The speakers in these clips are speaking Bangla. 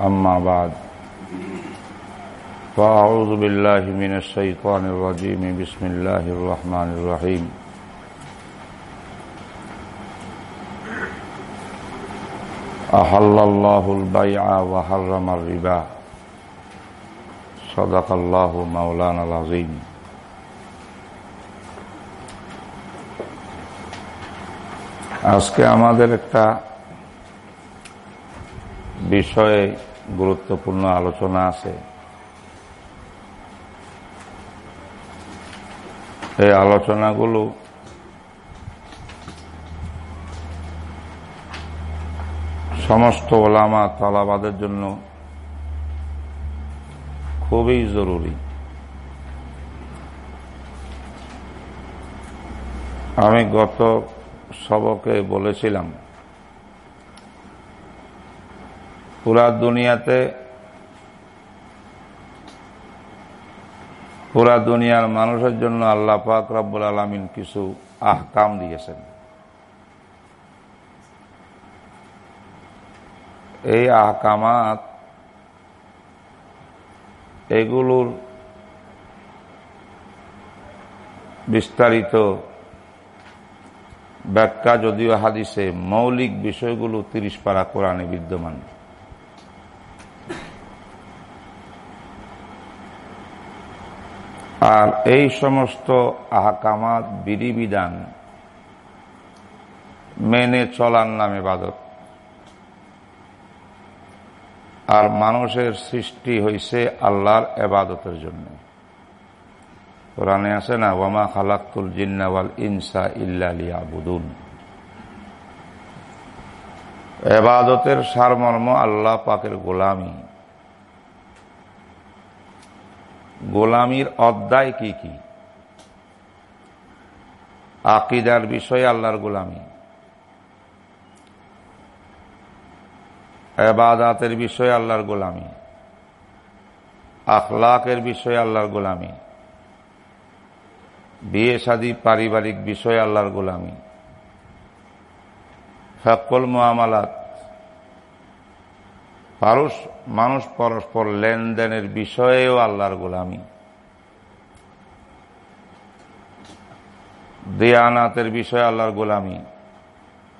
أما بعد فأعوذ بالله من الشيطان الرجيم بسم الله الرحمن الرحيم أحل الله البيع وحرم الربا صدق الله مولانا العظيم আজকে আমাদের একটা বিষয়ে গুরুত্বপূর্ণ আলোচনা আছে। এই আলোচনাগুলো সমস্ত ওলামা তালাবাদের জন্য খুবই জরুরি। আমি গত সবকে বলেছিলাম পুরা দুনিয়াতে, পুরা দুনিয়ার মানুষের জন্য আল্লাহ পাক রব্বুল আলমিন কিছু আহকাম দিয়েছেন। এই আহকামাত, এগুলোর বিস্তারিত ব্যাখ্যা যদিও হাদিসে মৌলিক বিষয়গুলো তিরিশ পারা কোরআনে বিদ্যমান। আর এই সমস্ত আহকামাত, বিধিবিধান মেনে চলার নামে বাদক। আর মানুষের সৃষ্টি হয়েছে আল্লাহর এবাদতের জন্য। কোরআনে আছে না, ওয়ামা খালাক্তুল জিন্নাওয়াল ইনসা ইল্লালিয়া বুদুন এবাদতের সারমর্ম আল্লাহ পাকের গোলামী। গোলামির অধ্যায় কি কি? আকিদার বিষয়ে আল্লাহর গোলামী। এবাদাতের বিষয়ে আল্লাহর গোলামী। আখলাকের বিষয়ে আল্লাহর গোলামী। বিয়ে শাদী পারিবারিক বিষয়ে আল্লাহর গোলামী। সকল মোয়ামালাত পারস মানুষ পরস্পর লেনদেনের বিষয়েও আল্লাহর গোলামী। দেয়ানাতের বিষয়ে আল্লাহর গোলামী।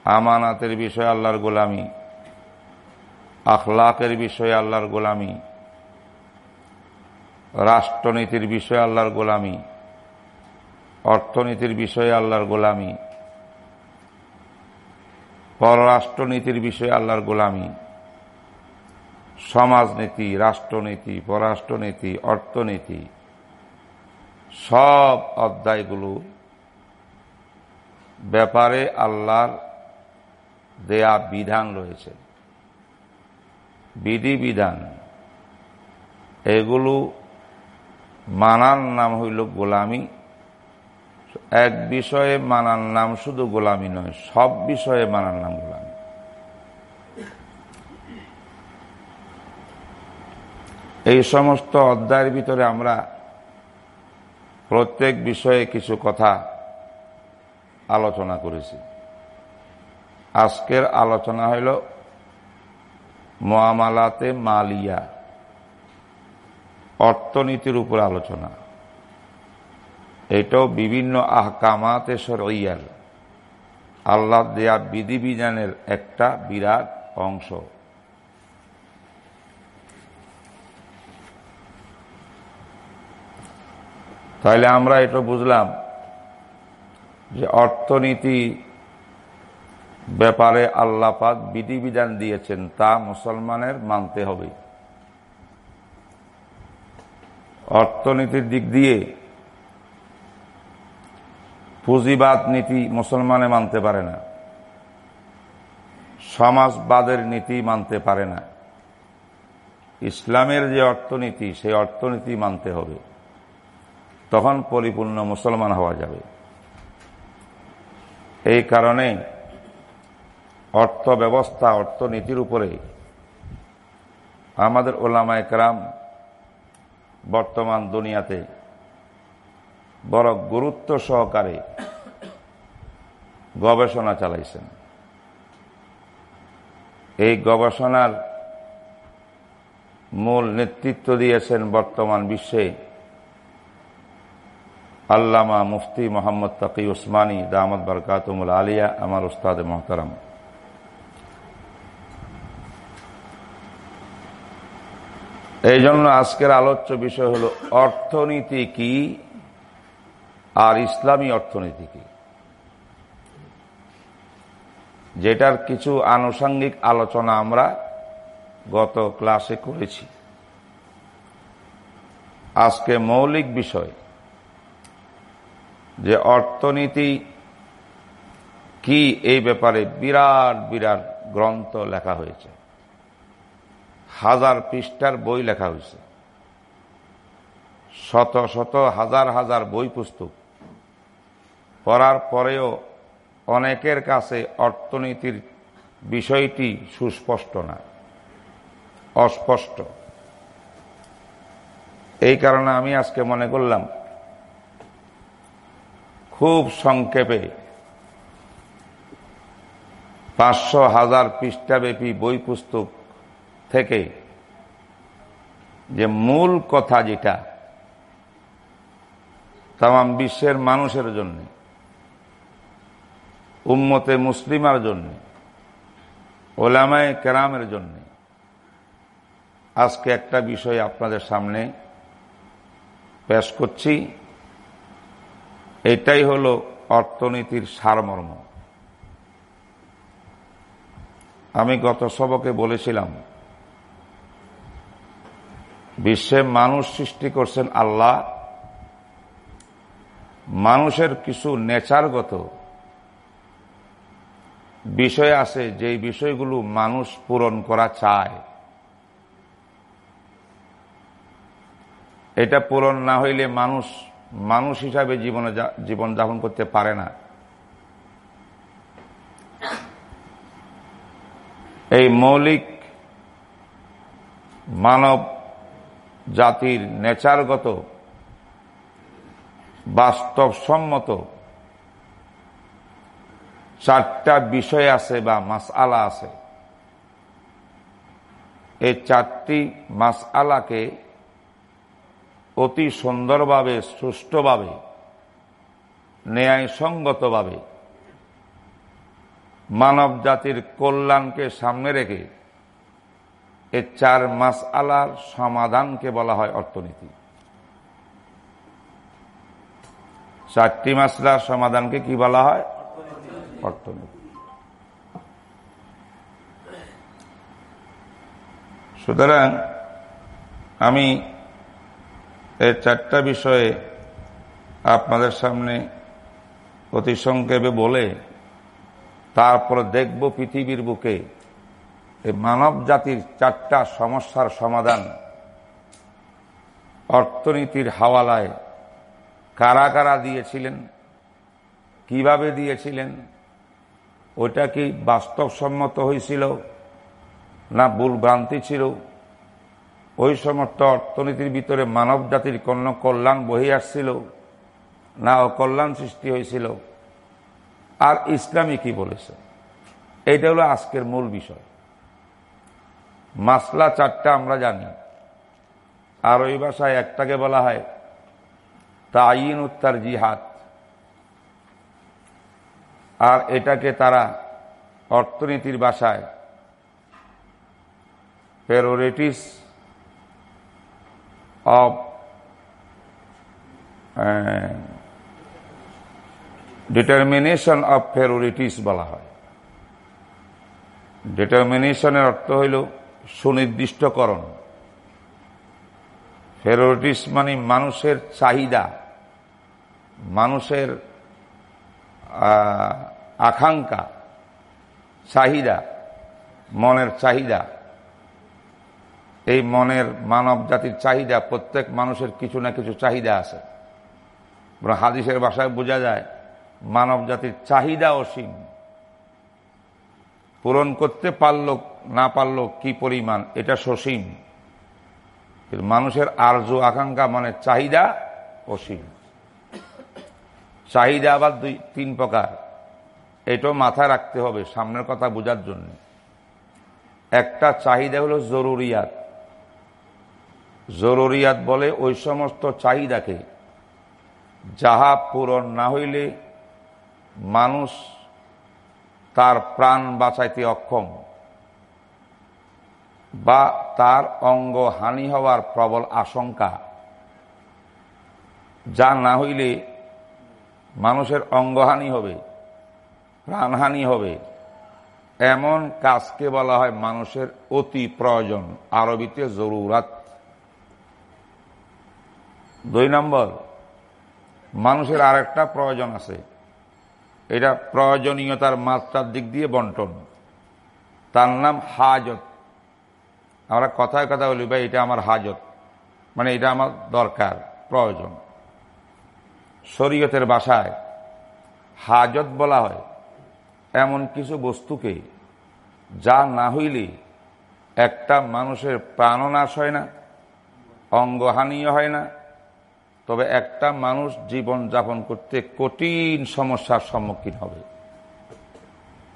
আমানাতের বিষয়ে আল্লাহর গোলামী। আখলাকের বিষয়ে আল্লাহর গোলামী। রাষ্ট্রনীতির বিষয়ে আল্লাহর গোলামী। অর্থনীতির বিষয়ে আল্লাহর গোলামী। পররাষ্ট্রনীতির বিষয়ে আল্লাহর গোলামী। সমাজনীতি, রাষ্ট্রনীতি, পররাষ্ট্রনীতি, অর্থনীতি, সব অধ্যায়গুলো ব্যাপারে আল্লাহর দেয়া বিধান রয়েছে। বিধিবিধান এগুলো মানার নাম হইল গোলামী। এক বিষয়ে মানার নাম শুধু গোলামী নয়, সব বিষয়ে মানার নাম গোলামী। এই সমস্ত অধ্যায়ের ভিতরে আমরা প্রত্যেক বিষয়ে কিছু কথা আলোচনা করেছি। আজকের আলোচনা হইল মোয়ামালাতে মালিয়া। অর্থনীতির উপর আলোচনা। এটাও বিভিন্ন আহকামাতে সরইয়াল আল্লাহ দেয়া বিধিবিধানের একটা বিরাট অংশ। তাহলে আমরা এটা বুঝলাম যে অর্থনীতি ব্যাপারে আল্লাহ পাক বিধিবিধান দিয়েছেন, তা মুসলমানের মানতে হবে। অর্থনীতির দিক দিয়ে পুঁজিবাদ নীতি মুসলমানে মানতে পারে না, সমাজবাদের নীতি মানতে পারে না। ইসলামের যে অর্থনীতি, সেই অর্থনীতি মানতে হবে। তখন পরিপূর্ণ মুসলমান হওয়া যাবে। এই কারণে অর্থ ব্যবস্থা অর্থনীতির উপরে আমাদের ওলামায় একরাম বর্তমান দুনিয়াতে বড় গুরুত্ব সহকারে গবেষণা চালাইছেন। এই গবেষণার মূল নেতৃত্ব দিয়েছেন বর্তমান বিশ্বে আল্লামা মুফতি মোহাম্মদ তাকি ওসমানী দামদ বরকাতমুল আলিয়া, আমার উস্তাদ মহতারাম। এই জন্য আজকের আলোচ্য বিষয় হল, অর্থনীতি কি আর ইসলামী অর্থনীতি কি? যেটার কিছু আনুষঙ্গিক আলোচনা আমরা গত ক্লাসে করেছি। আজকে মৌলিক বিষয় যে অর্থনীতি কি এই ব্যাপারে বিরাট বিরাট গ্রন্থ লেখা হয়েছে। হাজার পৃষ্ঠার বই লেখা হয়েছে। শত শত, হাজার হাজার বই পুস্তক। পড়ার পরেও অনেকের কাছে অর্থনীতির বিষয়টি সুস্পষ্ট না, অস্পষ্ট। এই কারণে আমি আজকে মনে করলাম খুব সংক্ষেপে। পাঁচশো হাজার পৃষ্ঠাব্যাপী বই পুস্তক থেকে যে মূল কথা যেটা তাম বিশ্বের মানুষের জন্য, উম্মতে মুসলিমার জন্য, ওলামায় কেরামের জন্য, আজকে একটা বিষয় আপনাদের সামনে পেশ করছি। এটাই হল অর্থনীতির সারমর্ম। আমি গত সবকে বলেছিলাম, বিশ্বে মানুষ সৃষ্টি করছেন আল্লাহ, মানুষের কিছু নেচারগত বিষয় আছে যে বিষয়গুলো মানুষ পূরণ করা চায়। এটা পূরণ না হইলে মানুষ মানুষ হিসাবে জীবনে জীবন যাপন করতে পারে না। এই মৌলিক মানব জাতির নেচারগত, বাস্তবসম্মত চারটা বিষয় আছে বা মাসআলা আছে। এই চারটি মাসআলাকে অতি সুন্দরভাবে, সুষ্ঠুভাবে, ন্যায়সঙ্গতভাবে মানব জাতির কল্যাণকে সামনে রেখে এ চার মাস আলার সমাধানকে বলা হয় অর্থনীতি। চারটি মাসলার সমাধানকে কি বলা হয়? অর্থনীতি। সুতরাং আমি এই চারটা বিষয়ে আপনাদের সামনে অতি সংক্ষেপে বলে তারপর দেখব পৃথিবীর বুকে এই মানব জাতির চারটা সমস্যার সমাধান অর্থনীতির হাওয়ালায় কারা কারা দিয়েছিলেন, কীভাবে দিয়েছিলেন, ওটা কি বাস্তবসম্মত হয়েছিল না ভুল ভ্রান্তি ছিল? ওই সমস্ত অর্থনীতির ভিতরে মানব জাতির কোন কল্যাণ বহি আসছিল, না অকল্যাণ সৃষ্টি হয়েছিল। আর ইসলামী কি বলেছে? এইটা হলো আজকের মূল বিষয়। মাসলা চারটা আমরা জানি। আর ওই ভাষায় একটাকে বলা হয় তাইন উত্তার জিহাদ। আর এটাকে তারা অর্থনীতির ভাষায় priorities of determination of priorities বলা হয়। ডিটারমিনেশনের অর্থ হইল সুনির্দিষ্টকরণ। ফেরোরিটিস মানে মানুষের চাহিদা। মানুষের আকাঙ্ক্ষা। চাহিদা। মনের চাহিদা। এই মনের মানব জাতির চাহিদা, প্রত্যেক মানুষের কিছু না কিছু চাহিদা আছে। হাদিসের বাসায় বোঝা যায় মানব জাতির চাহিদা অসীম। পূরণ করতে পারল না পারল কি পরিমাণ, এটা সসীম। মানুষের আর্য আকাঙ্ক্ষা মানে চাহিদা অসীম। চাহিদা আবার দুই, তিন প্রকার। এটাও মাথায় রাখতে হবে সামনের কথা বোঝার জন্য। একটা চাহিদা হলো জরুরিয়াত। জরুরিয়াত বলে ওই সমস্ত চাহিদাকে যাহা পূরণ না হইলে মানুষ তার প্রাণ বাঁচাইতে অক্ষম বা তার অঙ্গ হানি হওয়ার প্রবল আশঙ্কা। যা না হইলে মানুষের অঙ্গহানি হবে প্রাণহানি হবে। এমন কাজকে বলা হয় মানুষের অতি প্রয়োজন। আরবিতে জরুরাত দুই নম্বর, মানুষের আরেকটা প্রয়োজন আছে। এটা প্রয়োজনীয়তার মাত্রার দিক দিয়ে বন্টন। তার নাম হাজত। আমরা কথায় কথা বলি, ভাই, এটা আমার হাজত। মানে এটা আমার দরকার, প্রয়োজন। শরীয়তের বাসায় হাজত বলা হয় এমন কিছু বস্তুকে যা না হইলে একটা মানুষের প্রাণনাশ হয় না, অঙ্গহানিও হয় না তবে একটা মানুষ জীবন যাপন করতে কঠিন সমস্যার সম্মুখীন হবে।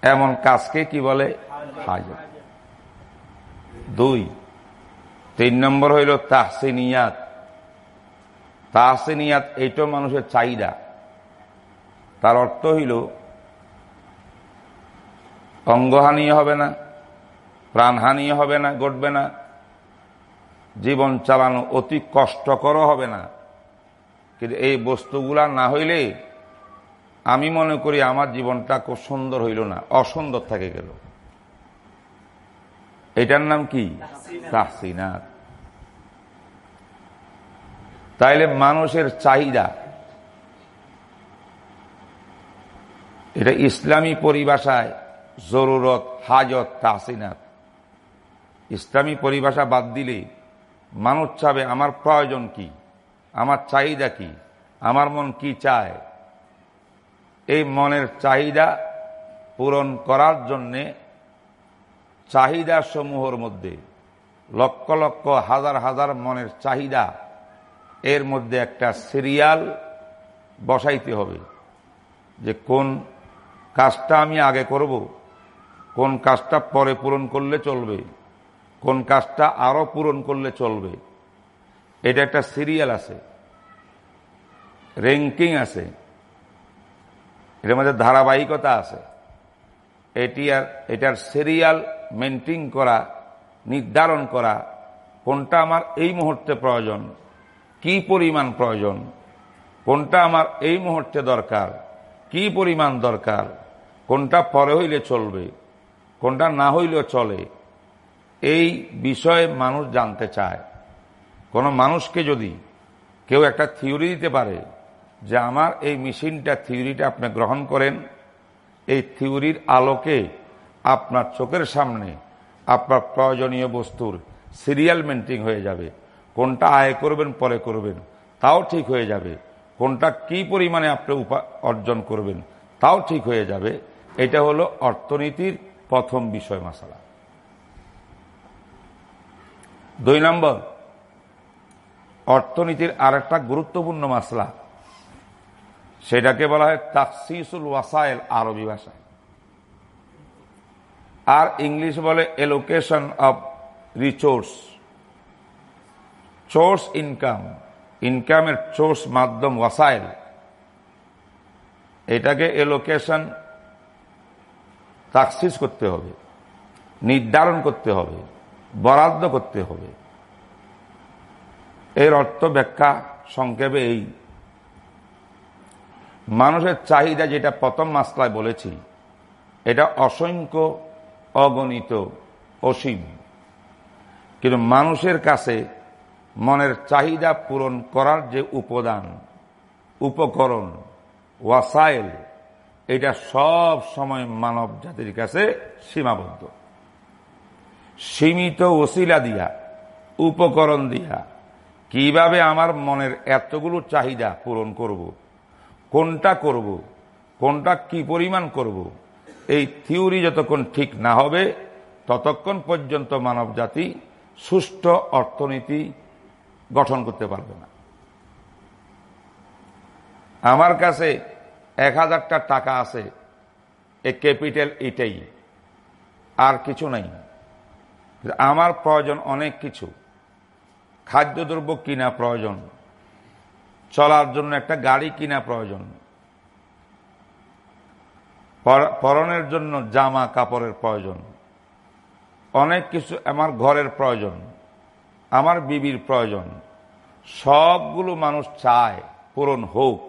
এমন কাজকে কি বলে? হাজত। দুই, তিন নম্বর হইল তাহসিনিয়াত। তাহসিনিয়াত এইটাও মানুষের চাহিদা। তার অর্থ হইল অঙ্গহানিও হবে না, প্রাণহানি হবে না, ঘটবে না, জীবন চালানো অতি কষ্টকরও হবে না কিন্তু এই বস্তুগুলা না হইলে আমি মনে করি আমার জীবনটা খুব সুন্দর হইল না, অসুন্দর থাকে গেল। এটার নাম কি? তাহসিনাত। তাইলে মানুষের চাহিদা, এটা ইসলামী পরিভাষায় জরুরত হাজত তাহসিনাত। ইসলামী পরিভাষা বাদ দিলে মানুষ চাবে আমার প্রয়োজন কি? আমার চাহিদা কি? আমার মন কি চায়? এই মনের চাহিদা পূরণ করার জন্যে চাহিদা সমূহের মধ্যে লক্ষ লক্ষ হাজার হাজার মনের চাহিদা এর মধ্যে একটা সিরিয়াল বসাইতে হবে যে কোন কাজটা আমি আগে করব, কোন কাজটা পরে পূরণ করলে চলবে, কোন কাজটা আরও পূরণ করলে চলবে। এটা একটা সিরিয়াল আছে। র্যাঙ্কিং আছে। এটার মধ্যে ধারাবাহিকতা আছে। এটি আর এটার সিরিয়াল মেনটেন করা, নির্ধারণ করা, কোনটা আমার এই মুহূর্তে প্রয়োজন, কি পরিমাণ প্রয়োজন, কোনটা আমার এই মুহূর্তে দরকার, কি পরিমাণ দরকার, কোনটা পরে হইলে চলবে, কোনটা না হইলেও চলে, এই বিষয়ে মানুষ জানতে চায়। কোনো মানুষকে যদি কেউ একটা থিওরি দিতে পারে যে আমার এই মেশিনটা, থিওরিটা আপনি গ্রহণ করেন, এই থিওরির আলোকে আপনার চোখের সামনে আপনার প্রয়োজনীয় বস্তুর সিরিয়াল মেন্টিং হয়ে যাবে। কোনটা আয় করবেন, পরে করবেন, তাও ঠিক হয়ে যাবে। কোনটা কি পরিমাণে আপনি উপা, অর্জন করবেন, তাও ঠিক হয়ে যাবে। এটা হলো অর্থনীতির প্রথম বিষয় মশালা। দুই নম্বর অর্থনীতির আরেকটা গুরুত্বপূর্ণ মাসলা। সেটাকে বলা হয় তাকসিসুল ওয়াসাইল আরবি ভাষায়। আর ইংলিশ বলে allocation of resource source income. ইনকামের চোর্স মাধ্যম ওয়াসাইল। এটাকে এলোকেশন তাকসিস করতে হবে, নির্ধারণ করতে হবে, বরাদ্দ করতে হবে। এর অর্থ ব্যাখ্যা সংক্ষেপে এই। মানুষের চাহিদা যেটা প্রথম মাসলায় বলেছি, এটা অসংখ্য, অগণিত, অসীম। কিন্তু মানুষের কাছে মনের চাহিদা পূরণ করার যে উপাদান, উপকরণ, ওয়াসাইল, এটা সব সময় মানব জাতির কাছে সীমাবদ্ধ। সীমিত ওসিলা দিয়া, উপকরণ দিয়া কীভাবে আমার মনের এতগুলো চাহিদা পূরণ করব। কোনটা করব। কোনটা কি পরিমাণ করব। এই থিওরি যতক্ষণ ঠিক না হবে, ততক্ষণ পর্যন্ত মানব জাতি সুষ্ঠু অর্থনীতি গঠন করতে পারবে না আমার কাছে এক হাজারটা টাকা আছে, এ ক্যাপিটাল এটাই, আর কিছু নাই আমার প্রয়োজন অনেক কিছু খাদ্যদ্রব্য কিনা প্রয়োজন? চলার জন্য একটা গাড়ি কিনা প্রয়োজন? পরনের জন্য জামা কাপড়ের প্রয়োজন? অনেক কিছু আমার ঘরের প্রয়োজন আমার বিবির প্রয়োজন সবগুলো মানুষ চায় পূরণ হোক।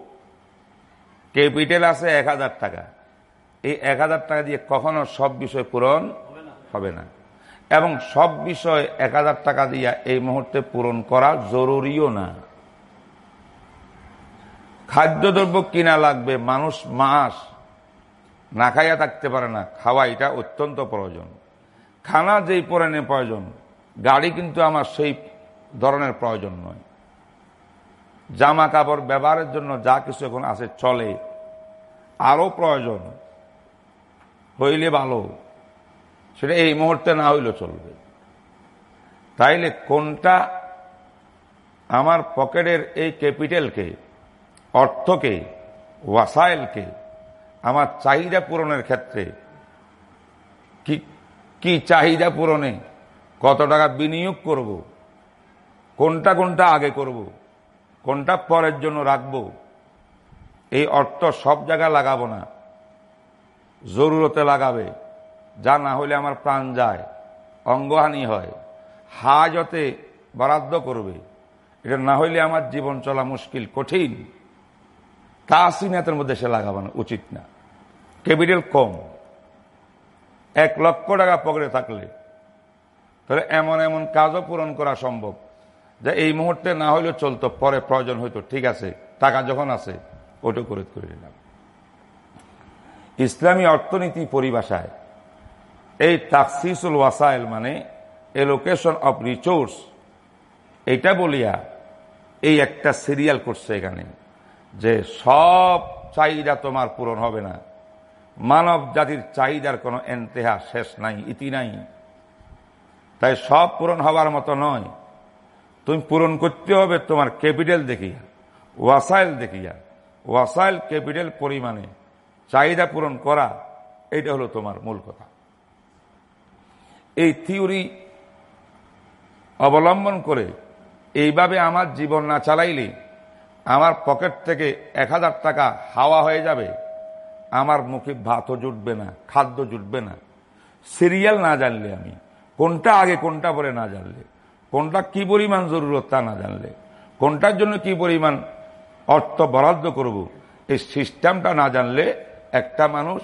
ক্যাপিটাল আছে এক হাজার টাকা। এই এক হাজার টাকা দিয়ে কখনো সব বিষয় পূরণ হবে না। এবং সব বিষয় এক হাজার টাকা দিয়া এই মুহূর্তে পূরণ করা জরুরিও না। খাদ্যদ্রব্য কিনা লাগবে, মানুষ মাস না খাইয়া থাকতে পারে না, খাওয়া এটা অত্যন্ত প্রয়োজন। খানা যেই পরিমাণে প্রয়োজন, গাড়ি কিন্তু আমার সেই ধরনের প্রয়োজন নয়। জামা কাপড় ব্যবহারের জন্য যা কিছু এখন আছে চলে, আরও প্রয়োজন, হইলে ভালো। সেটা এই মুহূর্তে না হইলে চলবে। তাইলে কোনটা আমার পকেটের এই ক্যাপিটালকে, অর্থকে, ওয়াসাইলকে, আমার চাহিদা পূরণের ক্ষেত্রে, কি কি চাহিদা পূরণে কত টাকা বিনিয়োগ করব, কোনটা কোনটা আগে করব, কোনটা পরের জন্য রাখব, এই অর্থ সব জায়গায় লাগাবো না, জরুরতে লাগাবে। যা না হলে আমার প্রাণ যায়, অঙ্গহানি হয়, হাজতে বরাদ্দ করবে। এটা না হইলে আমার জীবন চলা মুশকিল, কঠিন। তা সিনাতের মধ্যে সে লাগাবানো, উচিত না। ক্যাপিটাল কম। এক লক্ষ টাকা পকেটে থাকলে, তাহলে এমন এমন কাজও পূরণ করা সম্ভব। যে এই মুহূর্তে না হইলেও চলতো, পরে প্রয়োজন হইতো, ঠিক আছে, টাকা যখন আছে ওটা করে করে নিলাম ইসলামী অর্থনীতি পরিভাষায় এই তাকসিসুল ওয়াসাইল মানে এলোকেশন অফ রিসোর্স এটা বলিয়া এই একটা সিরিয়াল করছে এখানে যে সব চাহিদা তোমার পূরণ হবে না। মানব জাতির চাহিদার কোনো এন্তেহা শেষ নাই, ইতি নাই। তাই সব পূরণ হবার মতো নয়। তুমি পূরণ করতে হবে তোমার ক্যাপিটাল দেখিয়া, ওয়াসাইল দেখিয়া। ওয়াসাইল ক্যাপিটাল পরিমাণে চাহিদা পূরণ করা এটা হলো তোমার মূল কথা। এই থিওরি অবলম্বন করে এইভাবে আমার জীবন না চালাইলে আমার পকেট থেকে এক হাজার টাকা হাওয়া হয়ে যাবে। আমার মুখে ভাতও জুটবে না, খাদ্য জুটবে না। সিরিয়াল না জানলে আমি, কোনটা আগে, কোনটা পরে না জানলে। কোনটা কি পরিমাণ জরুরত তা না জানলে। কোনটার জন্য কি পরিমাণ অর্থ বরাদ্দ করব, এই সিস্টেমটা না জানলে একটা মানুষ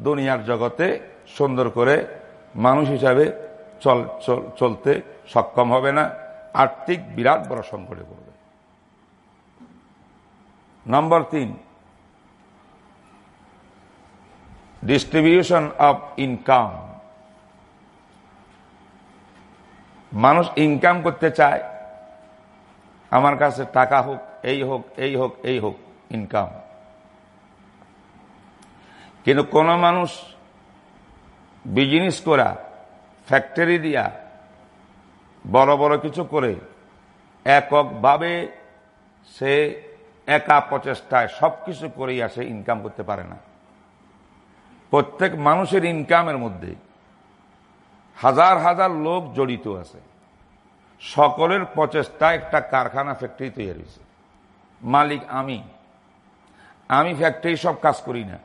দুনিয়ার জগতে সুন্দর করে মানুষ হিসাবে চল চলতে সক্ষম হবে না। আর্থিক বিরাট বড় সংকটে পড়বে। নম্বর তিন ডিস্ট্রিবিউশন অফ ইনকাম মানুষ ইনকাম করতে চায়, আমার কাছে টাকা হোক, এই হোক এই হোক এই হোক ইনকাম কিন্তু কোন মানুষ বিজনেস করা, ফ্যাক্টরি দিয়া, বড় বড় কিছু করে, এককভাবে সে একা প্রচেষ্টায় সবকিছু করেই আসে ইনকাম করতে পারে না। প্রত্যেক মানুষের ইনকামের মধ্যে হাজার হাজার লোক জড়িত আছে। সকলের প্রচেষ্টা একটা কারখানা ফ্যাক্টরি তৈরি হয়েছে। মালিক আমি। আমি ফ্যাক্টরি সব কাজ করি না।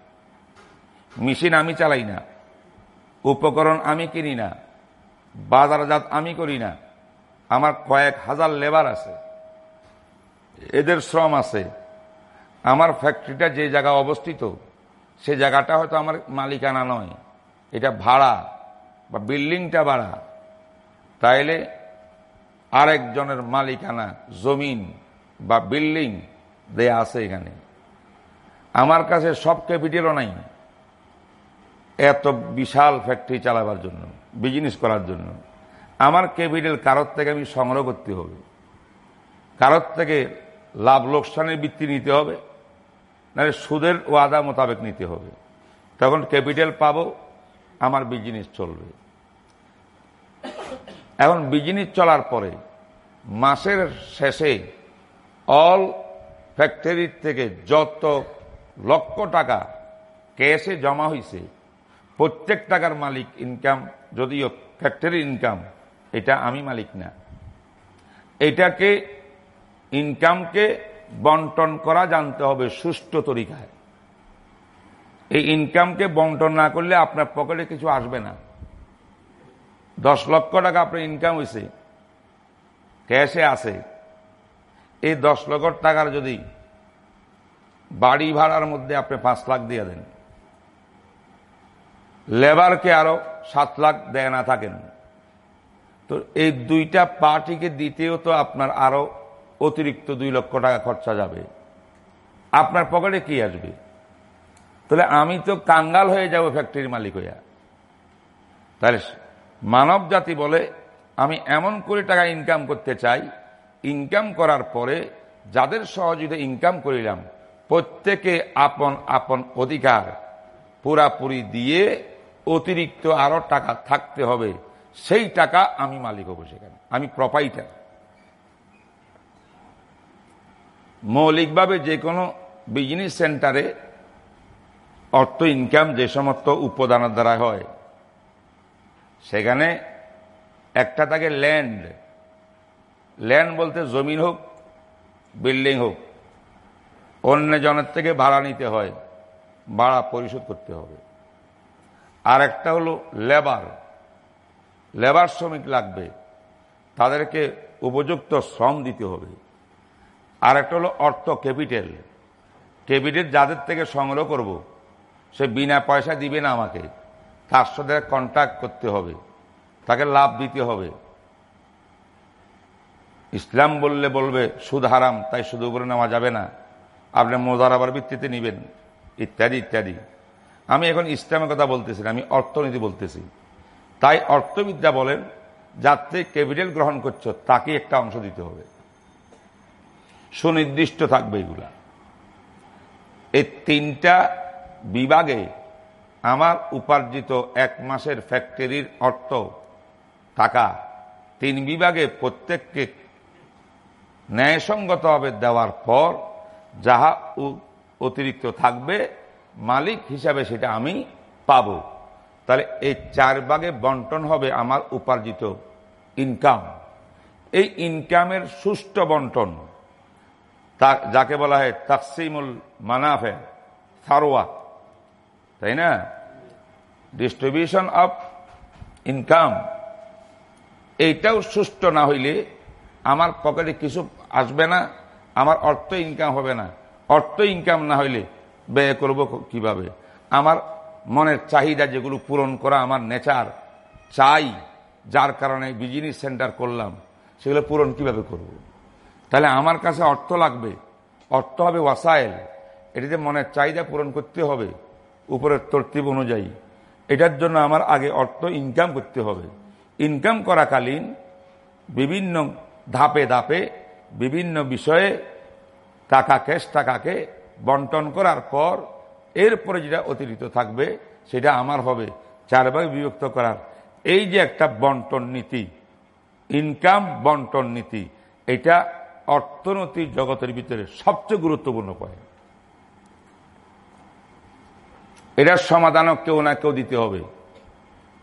মেশিন আমি চালাই না। উপকরণ আমি কিনি না, বাজারজাত আমি করি না, আমার কয়েক হাজার লেবার আছে, এদের শ্রম আছে, আমার ফ্যাক্টরিটা যে জায়গা অবস্থিত, সে জায়গাটা হয়তো আমার মালিকানা নয়, এটা ভাড়া বা বিল্ডিংটা ভাড়া, তাইলে আরেকজনের মালিকানা জমিন বা বিল্ডিং দেয়া আছে এখানে। আমার কাছে সব ক্যাপিটালও নাই। এত বিশাল ফ্যাক্টরি চালাবার জন্য বিজনেস করার জন্য। আমার ক্যাপিটাল কারোর থেকে আমি সংগ্রহ করতে হবে। কারোর থেকে লাভ লোকসানের বৃত্তি নিতে হবে, নাহলে সুদের ওয়াদা মোতাবেক নিতে হবে। তখন ক্যাপিটাল পাবো, আমার বিজনেস চলবে। এখন বিজনেস চলার পরে, মাসের শেষে অল ফ্যাক্টরির থেকে যত লক্ষ টাকা ক্যাশে জমা হয়েছে প্রত্যেক টাকার মালিক ইনকাম যদিও ফ্যাক্টরি ইনকাম এটা আমি মালিক না। এটাকে ইনকামকে বন্টন করা জানতে হবে সুষ্ঠু তরিকায়। এই ইনকামকে বন্টন না করলে আপনার পকেটে কিছু আসবে না। দশ লক্ষ টাকা আপনার ইনকাম হয়েছে ক্যাশে আছে। এই দশ লক্ষ টাকার যদি বাড়ি ভাড়ার মধ্যে আপনি পাঁচ লাখ দিয়ে দেন লেবারকে আরও সাত লাখ দেয় না থাকেন। তো এই দুইটা পার্টিকে দিতেও তো আপনার আরও অতিরিক্ত দুই লক্ষ টাকা খরচা যাবে। আপনার পকেটে কি আসবে? তাহলে আমি তো কাঙ্গাল হয়ে যাব ফ্যাক্টরির মালিক হইয়া। তাহলে মানব জাতি বলে, আমি এমন করে টাকা ইনকাম করতে চাই ইনকাম করার পরে যাদের সহযোগিতা ইনকাম করিলাম, প্রত্যেকে আপন আপন অধিকার পুরাপুরি দিয়ে অতিরিক্ত আরও টাকা থাকতে হবে, সেই টাকা আমি মালিক হব সেখানে। আমি প্রপাইটার মৌলিকভাবে যে কোনো বিজনেস সেন্টারে অর্থ ইনকাম যে সমস্ত উপাদানের দ্বারা হয়, সেখানে একটা থাকে ল্যান্ড ল্যান্ড বলতে জমিন হোক বিল্ডিং হোক অন্য জনের থেকে ভাড়া নিতে হয়, ভাড়া পরিশোধ করতে হবে। আর একটা হলো লেবার। লেবার শ্রমিক লাগবে। তাদেরকে উপযুক্ত শ্রম দিতে হবে। আর একটা হলো অর্থ, ক্যাপিটাল। ক্যাপিটাল যাদের থেকে সংগ্রহ করব, সে বিনা পয়সা দিবে না আমাকে। তার সাথে কন্ট্যাক্ট করতে হবে। তাকে লাভ দিতে হবে। ইসলাম বললে বলবে, সুদ হারাম, তাই সুদ উপরে নেওয়া যাবে না। আপনি মোজারাবার ভিত্তিতে নিবেন। ইত্যাদি ইত্যাদি। আমি এখন ইসলামের কথা বলতেছি আমি অর্থনীতি বলতেছি। তাই অর্থবিদ্যা বলেন থেকে ক্যাপিটাল গ্রহণ করছ তাকে একটা অংশ দিতে হবে। সুনির্দিষ্ট থাকবে এগুলা। এই তিনটা বিভাগে আমার উপার্জিত এক মাসের ফ্যাক্টরির অর্থ টাকা। তিন বিভাগে প্রত্যেককে ন্যায়সঙ্গতভাবে দেওয়ার পর যাহা অতিরিক্ত থাকবে মালিক হিসাবে সেটা আমি পাব। তাহলে এই চার ভাগে বন্টন হবে আমার উপার্জিত ইনকাম এই ইনকামের সুষ্ঠু বন্টন, তা যাকে বলা হয় তাকসিমুল মানাফে, সারোয়া। তাই না? ডিস্ট্রিবিউশন অফ ইনকাম এইটাও সুষ্ঠু না হইলে আমার পকেটে কিছু আসবে না, আমার অর্থ ইনকাম হবে না। অর্থ ইনকাম না হইলে ব্যয় করব কীভাবে? আমার মনের চাহিদা যেগুলো পূরণ করা, আমার নেচার চাই, যার কারণে বিজনেস সেন্টার করলাম, সেগুলো পূরণ কীভাবে করব। তাহলে আমার কাছে অর্থ লাগবে। অর্থ হবে ওয়াসাইল। এটিতে মনের চাহিদা পূরণ করতে হবে, উপরের তরতিব অনুযায়ী, এটার জন্য আমার আগে অর্থ ইনকাম করতে হবে। ইনকাম করাকালীন বিভিন্ন ধাপে ধাপে, বিভিন্ন বিষয়ে টাকা ক্যাশ টাকাকে বন্টন করার পর এরপরে যেটা অতিরিক্ত থাকবে, সেটা আমার হবে। চার ভাগে বিভক্ত করার। এই যে একটা বন্টন নীতি, ইনকাম বন্টন নীতি, এটা অর্থনৈতিক জগতের ভিতরে সবচেয়ে গুরুত্বপূর্ণ পয়েন্ট। এটার সমাধানও কেউ না কেউ দিতে হবে।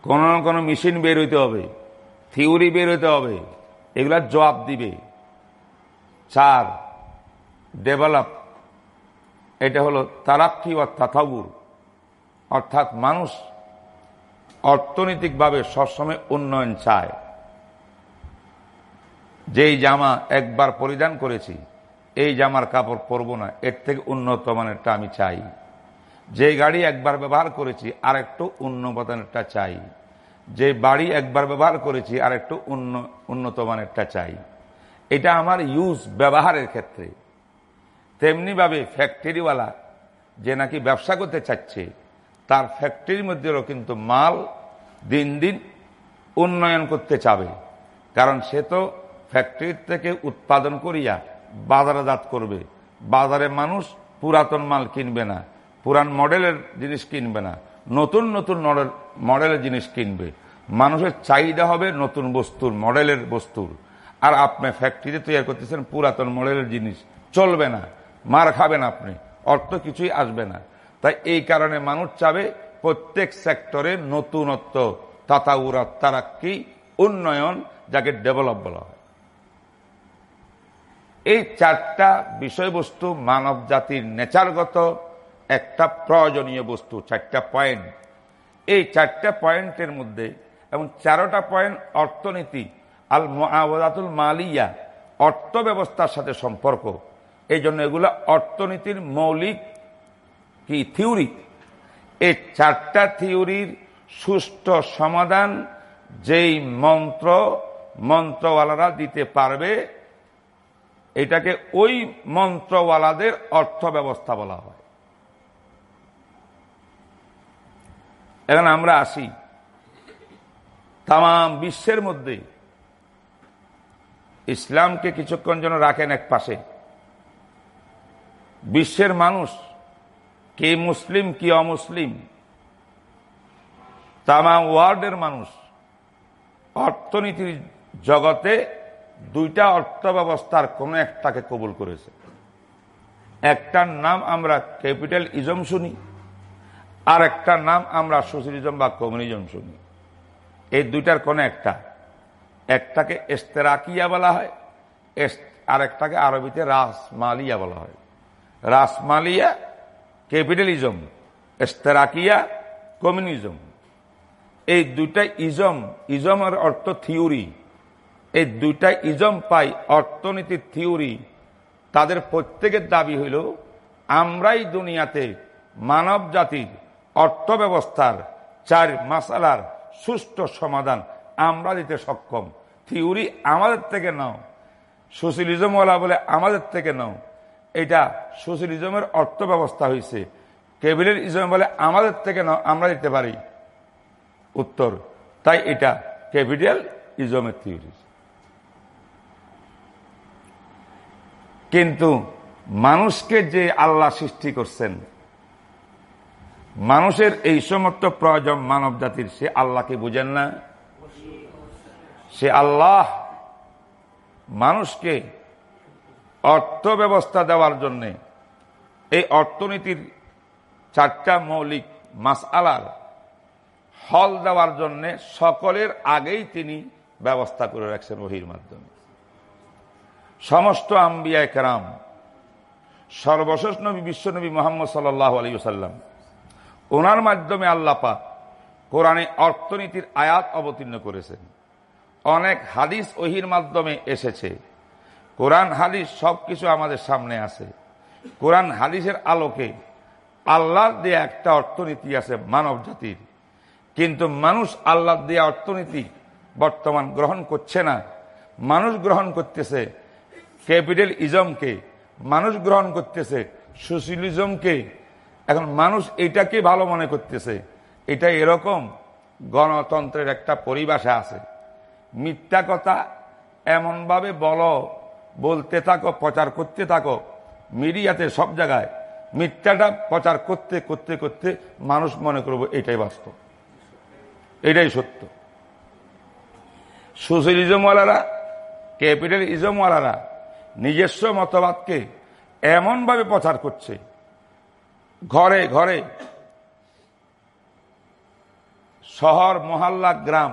কোন না কোনো মেশিন বের হইতে হবে, থিওরি বের হইতে হবে এগুলার জবাব দিবে। চার, ডেভেলপ এটা হলো তারাক্কি ও তাথাবুর অর্থাৎ মানুষ অর্থনৈতিকভাবে সবসময় উন্নয়ন চায়। যেই জামা একবার পরিধান করেছি, এই জামার কাপড় পরব না, এর থেকে উন্নত মানেরটা আমি চাই। যে গাড়ি একবার ব্যবহার করেছি আর একটু উন্নত মানেরটা চাই। যে বাড়ি একবার ব্যবহার করেছি আর একটু উন্নত মানেরটা চাই। এটা আমার ইউজ ব্যবহারের ক্ষেত্রে। তেমনিভাবে ফ্যাক্টরিওয়ালা যে নাকি ব্যবসা করতে চাচ্ছে, তার ফ্যাক্টরির মধ্যেও কিন্তু মাল দিন দিন উন্নয়ন করতে চাবে। কারণ সে তো ফ্যাক্টরির থেকে উৎপাদন করিয়া বাজারজাত করবে। বাজারে মানুষ পুরাতন মাল কিনবে না, পুরান মডেলের জিনিস কিনবে না, নতুন নতুন মডেল, মডেলের জিনিস কিনবে। মানুষের চাহিদা হবে নতুন বস্তুর, মডেলের বস্তুর। আর আপনি ফ্যাক্টরিতে তৈরি করতেছেন পুরাতন মডেলের জিনিস, চলবে না। মার খাবেন আপনি। অর্থ কিছুই আসবে না। তাই এই কারণে মানুষ চাবে প্রত্যেক সেক্টরে নতুনত্ব, তাতাউরা, তারাক্কি, উন্নয়ন যাকে ডেভেলপ বলা হয়। এই চারটা বিষয়বস্তু মানব জাতির নেচারগত একটা প্রয়োজনীয় বস্তু, চারটা পয়েন্ট। এই চারটা পয়েন্টের মধ্যে এবং চারোটা পয়েন্ট অর্থনীতি আল মাওয়াতুল মালিয়া অর্থ ব্যবস্থার সাথে সম্পর্ক। এই জন্য এগুলো অর্থনীতির মৌলিক কি? থিওরি। এই চারটা থিওরির সুষ্ঠু সমাধান যেই মন্ত্র মন্ত্রওয়ালারা দিতে পারবে, এটাকে ওই মন্ত্রওয়ালাদের অর্থ ব্যবস্থা বলা হয়। এখন আমরা আসি তাম বিশ্বের মধ্যে। ইসলামকে কিছুক্ষণ যেন রাখেন এক পাশে। বিশ্বের মানুষ, কে মুসলিম, কি অমুসলিম তামা ওয়ার্ল্ডের মানুষ, অর্থনীতির জগতে দুইটা অর্থ ব্যবস্থার কোন একটাকে কবুল করেছে। একটার নাম আমরা ক্যাপিটাল ইজম শুনি, আর একটার নাম আমরা সোশ্যালিজম বা কমিউনিজম শুনি। এই দুইটার কোন একটা। একটাকে এস্তেরাকিয়া বলা হয় আর একটাকে আরবিতে রাস মালিয়া বলা হয়। রাসমালিয়া ক্যাপিটালিজম এস্তেরাকিয়া কমিউনিজম এই দুইটা ইজম ইজমের অর্থ থিওরি এই দুইটা ইজম পাই অর্থনীতির থিওরি তাদের প্রত্যেকের দাবি হইল, আমরাই দুনিয়াতে মানব জাতির অর্থ ব্যবস্থার চার মাসালার সুষ্ঠু সমাধান আমরা দিতে সক্ষম। থিওরি আমাদের থেকে নাও। সোশ্যালিজমওয়ালা বলে আমাদের থেকে নাও। এটা সোশ্যালিজমের অর্থ ব্যবস্থা হয়েছে কেবিলের ইজম বলে আমাদের থেকে আমরা দিতে পারি। উত্তর, তাই এটা ক্যাপিটাল ইজমের থিওরি কিন্তু মানুষকে যে আল্লাহ সৃষ্টি করছেন, মানুষের এই সমস্ত প্রয়োজন মানব জাতির, সে আল্লাহকে বুঝেন না। সে আল্লাহ মানুষকে অর্থ ব্যবস্থা দেওয়ার জন্য এই অর্থনীতির চারটা মৌলিক মাস আলার হল দেওয়ার জন্য সকলের আগেই তিনি ব্যবস্থা করে রাখছেন ওহির মাধ্যমে। সমস্ত আম্বিয়া কেরাম, সর্বশেষ নবী বিশ্বনবী মোহাম্মদ সাল্লাহ আলী সাল্লাম ওনার মাধ্যমে আল্লাপা কোরআনে অর্থনীতির আয়াত অবতীর্ণ করেছেন। অনেক হাদিস ওহির মাধ্যমে এসেছে। কোরআন, হাদিস সবকিছু আমাদের সামনে আছে। কোরআন, হাদিসের আলোকে আল্লাহর দিয়ে একটা অর্থনীতি আছে মানব জাতির। কিন্তু মানুষ আল্লাহ দিয়ে অর্থনীতি বর্তমান গ্রহণ করছে না। মানুষ গ্রহণ করতেছে ক্যাপিটাল ইজমকে মানুষ গ্রহণ করতেছে সোশ্যালিজমকে। এখন মানুষ এটাকে ভালো মনে করতেছে। এটা এরকম গণতন্ত্রের একটা পরিভাষা আছে। মিথ্যা কথা এমনভাবে বলো বলতে থাকো, প্রচার করতে থাকো, মিডিয়াতে সব জায়গায় মিথ্যাটা প্রচার করতে করতে করতে মানুষ মনে করব এটাই বাস্তব। এটাই সত্য। সোশ্যালিজমওয়ালারা ক্যাপিটাল ইজমওয়ালারা নিজস্ব মতবাদকে এমনভাবে প্রচার করছে, ঘরে ঘরে, শহর, মহল্লা, গ্রাম,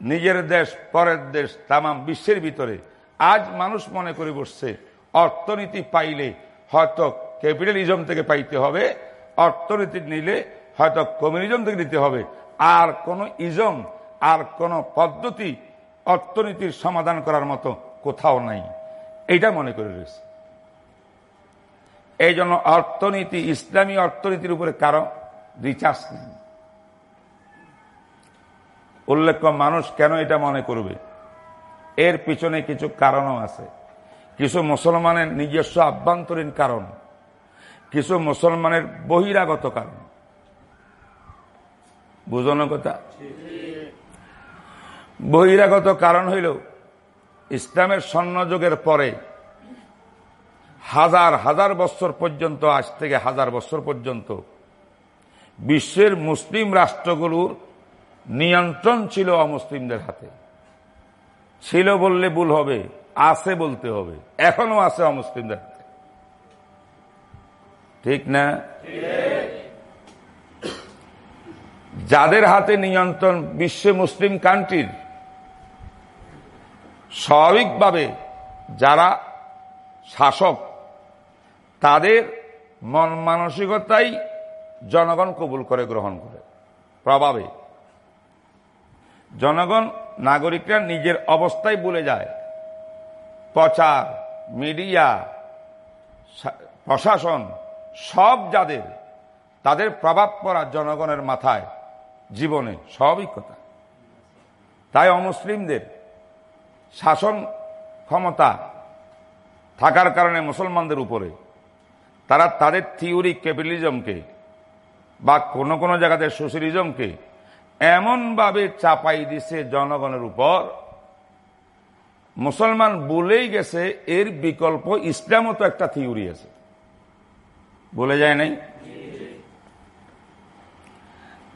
নিজের দেশ, পরের দেশ, তামাম বিশ্বের ভিতরে আজ মানুষ মনে করে বসছে, অর্থনীতি পাইলে হয়তো ক্যাপিটালিজম থেকে পাইতে হবে, অর্থনীতি নিলে হয়তো কমিউনিজম থেকে নিতে হবে। আর কোন ইজম আর কোন পদ্ধতি অর্থনীতির সমাধান করার মতো কোথাও নাই। এটা মনে করে রয়েছে। এই জন্য অর্থনীতি, ইসলামী অর্থনীতির উপরে কারও রিচার্জ নেই। উল্লেখ্য, মানুষ কেন এটা মনে করবে? এর পিছনে কিছু কারণও আছে। কিছু মুসলমানের নিজস্ব আভ্যন্তরীণ কারণ। কিছু মুসলমানের বহিরাগত কারণ। বুঝানো কথা? বহিরাগত কারণ হইল ইসলামের স্বর্ণযুগের পরে হাজার হাজার বছর পর্যন্ত, আজ থেকে হাজার বছর পর্যন্ত বিশ্বের মুসলিম রাষ্ট্রগুলোর নিয়ন্ত্রণ ছিল অমুসলিমদের হাতে। ছিল বললে ভুল হবে, আছে বলতে হবে। এখনও আছে অমুসলিমদের ঠিক না? যাদের হাতে নিয়ন্ত্রণ বিশ্বে মুসলিম কান্ট্রির, স্বাভাবিকভাবে যারা শাসক, তাদের মন মানসিকতাই জনগণ কবুল করে, গ্রহণ করে। প্রভাবে। জনগণ নাগরিকরা নিজের অবস্থায় বলে যায়। প্রচার, মিডিয়া প্রশাসন, সব যাদের, তাদের প্রভাব পড়া জনগণের মাথায় জীবনে স্বাভাবিক কথা। তাই অমুসলিমদের শাসন ক্ষমতা থাকার কারণে মুসলমানদের উপরে তারা তাদের থিওরি ক্যাপিটালিজমকে বা কোনো কোনো জায়গাতে সোশ্যালিজমকে এমনভাবে চাপাই দিছে জনগণের উপর। মুসলমান বলেই গেছে, এর বিকল্প ইসলামও তো একটা থিওরি আছে। বলে যায় নাই?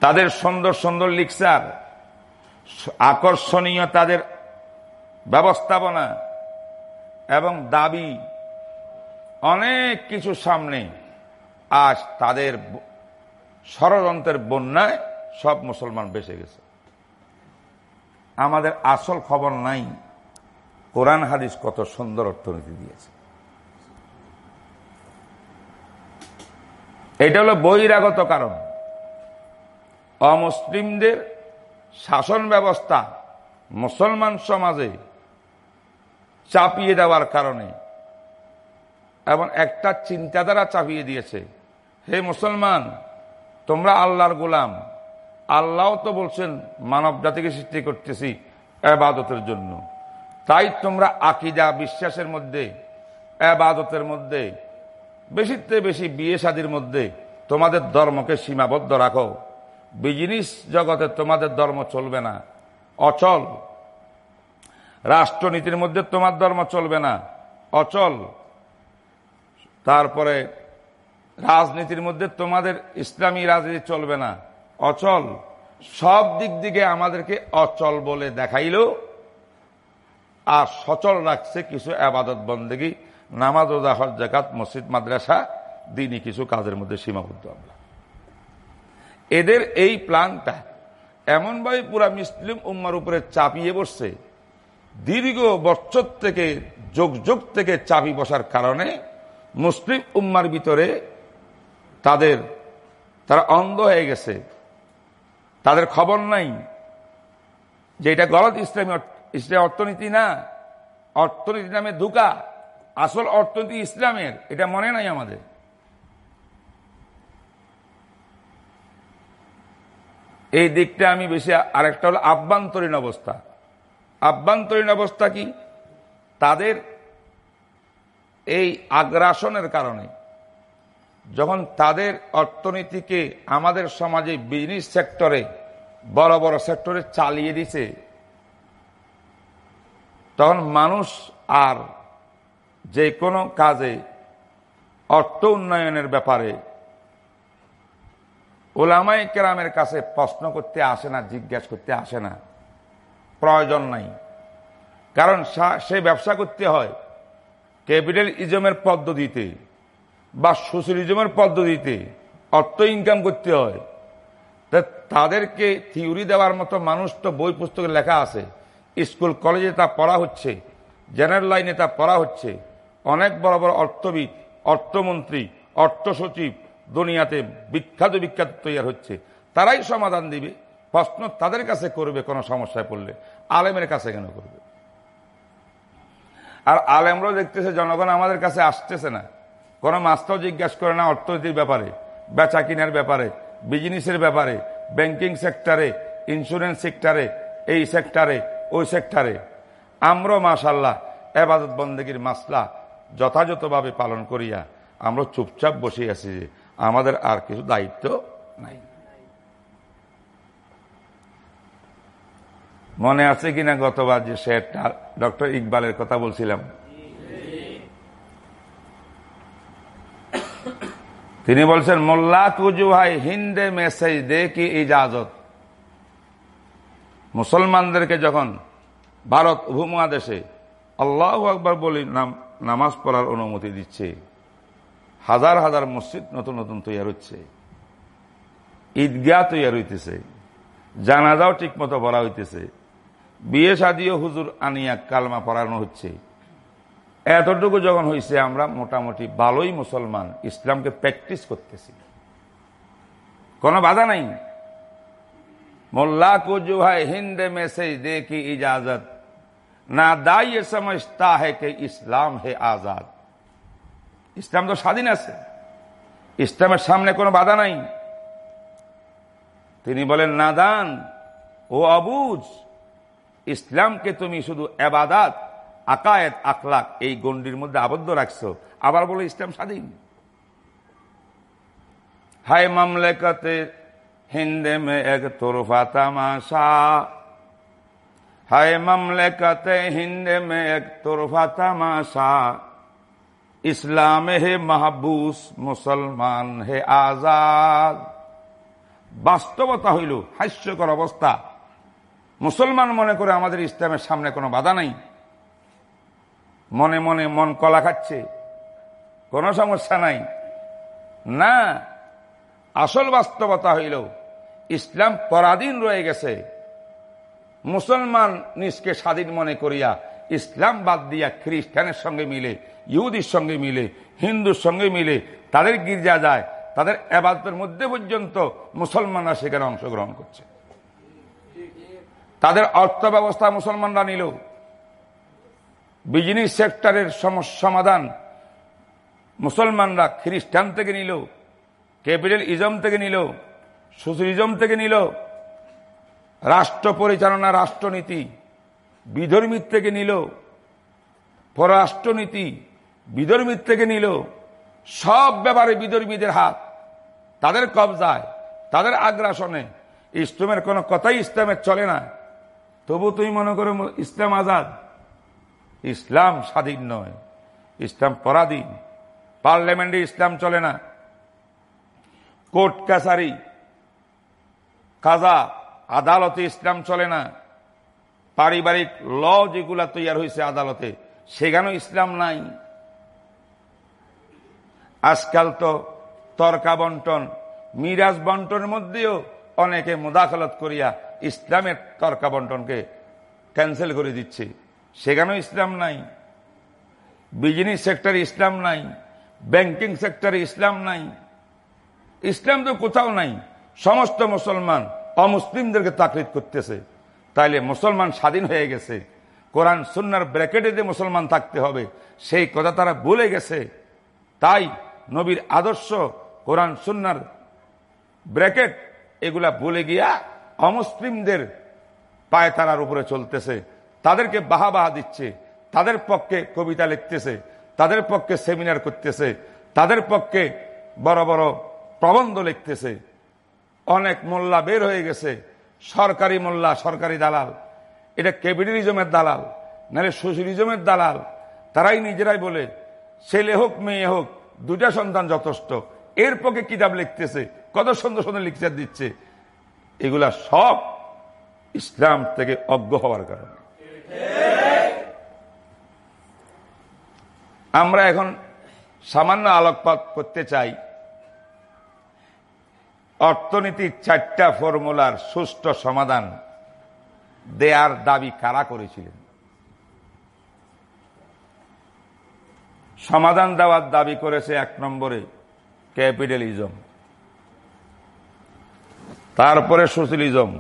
তাদের সুন্দর সুন্দর লিকচার আকর্ষণীয় তাদের ব্যবস্থাপনা এবং দাবি। অনেক কিছু সামনে। আজ তাদের ষড়যন্ত্রের বন্যায় সব মুসলমান বেঁচে গেছে। আমাদের আসল খবর নাই, কোরআন হাদিস কত সুন্দর অর্থনীতি দিয়েছে। এটা হলো বহিরাগত কারণ। অমুসলিমদের শাসন ব্যবস্থা মুসলমান সমাজে চাপিয়ে দেওয়ার কারণে এবং একটা চিন্তাধারা চাপিয়ে দিয়েছে, হে মুসলমান, তোমরা আল্লাহর গোলাম আল্লাহ তো বলছেন, মানব জাতিকে সৃষ্টি করতেছি আবাদতের জন্য। তাই তোমরা আকিদা বিশ্বাসের মধ্যে আবাদতের মধ্যে, বেশিতে বেশি বিয়ে শাদির মধ্যে তোমাদের ধর্মকে সীমাবদ্ধ রাখো। বিজনেস জগতে তোমাদের ধর্ম চলবে না। অচল। রাষ্ট্রনীতির মধ্যে তোমার ধর্ম চলবে না। অচল। তারপরে রাজনীতির মধ্যে তোমাদের ইসলামী রাজনীতি চলবে না। অচল। সব দিক দিকে আমাদেরকে অচল বলে দেখাইল। আর সচল রাখছে কিছু আবাদত বন্দেগী, নামাজ ওজা হজ জাকাত মসজিদ, মাদ্রাসা, দিনই কিছু কাজের মধ্যে সীমাবদ্ধ আমরা। এদের এই প্ল্যানটা এমনভাবে পুরা মুসলিম উম্মার উপরে চাপিয়ে বসছে, দীর্ঘ বছর থেকে, যোগ যোগ থেকে চাপি বসার কারণে মুসলিম উম্মার ভিতরে তাদের, তারা অন্ধ হয়ে গেছে। তাদের খবর নাই যে এটা গলত ইসলামী ইসলাম অর্থনীতি না। অর্থনীতি নামে ধুকা। আসল অর্থনীতি ইসলামের। এটা মনে নাই আমাদের। এই দিকটা আমি বেশি আরেকটা হলো আভ্যন্তরীণ অবস্থা। আভ্যন্তরীণ অবস্থা কি? তাদের এই আগ্রাসনের কারণে। যখন তাদের অর্থনীতিকে আমাদের সমাজে বিজনেস সেক্টরে বড় বড় সেক্টরে চালিয়ে দিছে, তখন মানুষ আর যে কোনো কাজে অর্থ উন্নয়নের ব্যাপারে ওলামাই কেরামের কাছে প্রশ্ন করতে আসে না, জিজ্ঞাসা করতে আসে না। প্রয়োজন নাই। কারণ সে ব্যবসা করতে হয় ক্যাপিটাল ইজমের পদ্ধতিতে। বা সোশ্যালিজমের পদ্ধতিতে অর্থ ইনকাম করতে হয় তাদেরকে থিওরি দেওয়ার মতো মানুষ তো বই পুস্তকে লেখা আছে। স্কুল কলেজে তা পড়া হচ্ছে জেনারেল লাইনে তা পড়া হচ্ছে। অনেক বড় বড় অর্থবিদ, অর্থমন্ত্রী, অর্থ সচিব দুনিয়াতে বিখ্যাত বিখ্যাত তৈরি হচ্ছে। তারাই সমাধান দিবে। প্রশ্ন তাদের কাছে করবে, কোনো সমস্যায় পড়লে। আলেমের কাছে কেন করবে? আর আলেমরাও দেখতেছে, জনগণ আমাদের কাছে আসতেছে না। কোনো মাস্টার জিজ্ঞাসা করে না অর্থনীতির ব্যাপারে, বেচা কিনার ব্যাপারে বিজনেসের ব্যাপারে ব্যাংকিং সেক্টরে ইন্স্যুরেন্স সেক্টরে এই সেক্টরে ওই সেক্টরে আমরাও মাশাল্লাহ এবাদত বন্দীগীর মাসলা যথাযথভাবে পালন করিয়া আমরা চুপচাপ বসে আছি যে আমাদের আর কিছু দায়িত্ব নাই। মনে আছে কিনা গতবার যে সে ডক্টর ইকবালের কথা বলছিলাম? তিনি বলছেন, মোল্লা তুজু ভাই, হিন্দে মেসেজ দে কি ইজাজত? মুসলমানদেরকে যখন ভারত উপমহাদেশে আল্লাহ আকবর বলি নামাজ পড়ার অনুমতি দিচ্ছে, হাজার হাজার মসজিদ নতুন নতুন তৈরি হচ্ছে, ঈদগাহ তৈরি হইতেছে, জানাজাও ঠিক মতো পড়া হইতেছে, বিয়ে সাদিও হুজুর আনিয়া কালমা পড়ানো হচ্ছে এতটুকু যখন হয়েছে আমরা মোটামুটি ভালোই মুসলমান, ইসলামকে প্র্যাকটিস করতেছি। কোনো বাধা নাই। মোল্লা কো হিন্দে মেসেজ দে কি ইজাজত। না দায় সমঝতা হে কে ইসলাম হে আজাদ। ইসলাম তো স্বাধীন আছে। ইসলামের সামনে কোনো বাধা নাই। তিনি বলেন, নাদান, ও অবুজ, ইসলামকে তুমি শুধু এবাদাত আকায়েত, আখলাক, এই গণ্ডির মধ্যে আবদ্ধ রাখছো। আবার বলে, ইসলাম স্বাধীন? হায় মামলেকাতে হিন্দে মে এক তোরফা তামাশা। হায় মামলেকতে হিন্দে মে এক তোরফা তামাশা। ইসলাম হে মাহবুস, মুসলমান হে আজাদ। বাস্তবতা হইল হাস্যকর অবস্থা। মুসলমান মনে করে আমাদের ইসলামের সামনে কোনো বাধা নাই। মনে মনে মন কলা খাচ্ছে। কোনো সমস্যা নাই। না, আসল বাস্তবতা হইল, ইসলাম পরাধীন রয়ে গেছে। মুসলমান নিজকে স্বাধীন মনে করিয়া ইসলাম বাদ দিয়া খ্রিস্টানের সঙ্গে মিলে, ইহুদির সঙ্গে মিলে, হিন্দুর সঙ্গে মিলে, তাদের গির্জা যায়, তাদের এবাদতের মধ্যে পর্যন্ত মুসলমানরা সেখানে অংশগ্রহণ করছে। তাদের অর্থ ব্যবস্থা মুসলমানরা নিল। বিজনেস সেক্টরের সমাধান। মুসলমানরা খ্রিস্টান থেকে নিল ক্যাপিটাল ইজম থেকে নিল, সোশ্যালিজম থেকে নিল। রাষ্ট্র পরিচালনা রাষ্ট্রনীতি বিধর্মীর থেকে নিল, পররাষ্ট্রনীতি বিধর্মীর থেকে নিল। সব ব্যাপারে বিধর্মীদের হাত, তাদের কবজায়, তাদের আগ্রাসনে। ইসলামের কোনো কথাই ইসলামের চলে না। তবু তুমি মনে করো ইসলাম আজাদ? ইসলাম স্বাধীন নয়, ইসলাম পরাধীন। পার্লামেন্টে ইসলাম চলে না। কোর্ট কাছারি, কাজা, আদালতে ইসলাম চলে না। পারিবারিক ল যেগুলা তৈরি হয়েছে আদালতে, সেখানেও ইসলাম নাই। আজকাল তো তর্কা বন্টন, মিরাজ বন্টনের মধ্যেও অনেকে মোদাখলত করিয়া ইসলামের তর্কা বন্টনকে ক্যান্সেল করে দিচ্ছে। সেখানেও ইসলাম নাই। বিজনেস সেক্টরে ইসলাম নাই। ব্যাংকিং সেক্টরে ইসলাম নাই। ইসলাম তো কোথাও নাই। সমস্ত মুসলমান অমুসলিমদেরকে তাকলিদ করতেছে। তাইলে মুসলমান স্বাধীন হয়ে গেছে। কোরআন সুন্নার ব্র্যাকেটে যে মুসলমান থাকতে হবে, সেই কথা তারা ভুলে গেছে। তাই নবীর আদর্শ কোরআন সুন্নার ব্র্যাকেট এগুলা ভুলে গিয়া অমুসলিমদের পায়ে তারার উপরে চলতেছে। তাদেরকে বাহা বাহা দিচ্ছে, তাদের পক্ষে কবিতা লিখতেছে, তাদের পক্ষে সেমিনার করতেছে, তাদের পক্ষে বড় বড় প্রবন্ধ লিখতেছে। অনেক মোল্লা বের হয়ে গেছে, সরকারি মোল্লা, সরকারি দালাল। এটা ক্যাপিটালিজমের দালাল, নাহলে সোশ্যালিজমের দালাল। তারাই নিজেরাই বলে, ছেলে হোক, মেয়ে হোক দুটা সন্তান যথেষ্ট। এর পক্ষে কিতাব লিখতেছে, কত সুন্দর সুন্দর লিখচার দিচ্ছে। এগুলা সব ইসলাম থেকে অজ্ঞ হওয়ার কারণে। আমরা এখন সামান্য আলোকপাত করতে চাই। অর্থনীতির চারটা ফর্মুলার সুষ্ঠু সমাধান দেয়ার দাবি কারা করেছিলেন? সমাধান দেওয়ার দাবি করেছে এক নম্বরে ক্যাপিটালিজম, তারপরে সোশ্যালিজম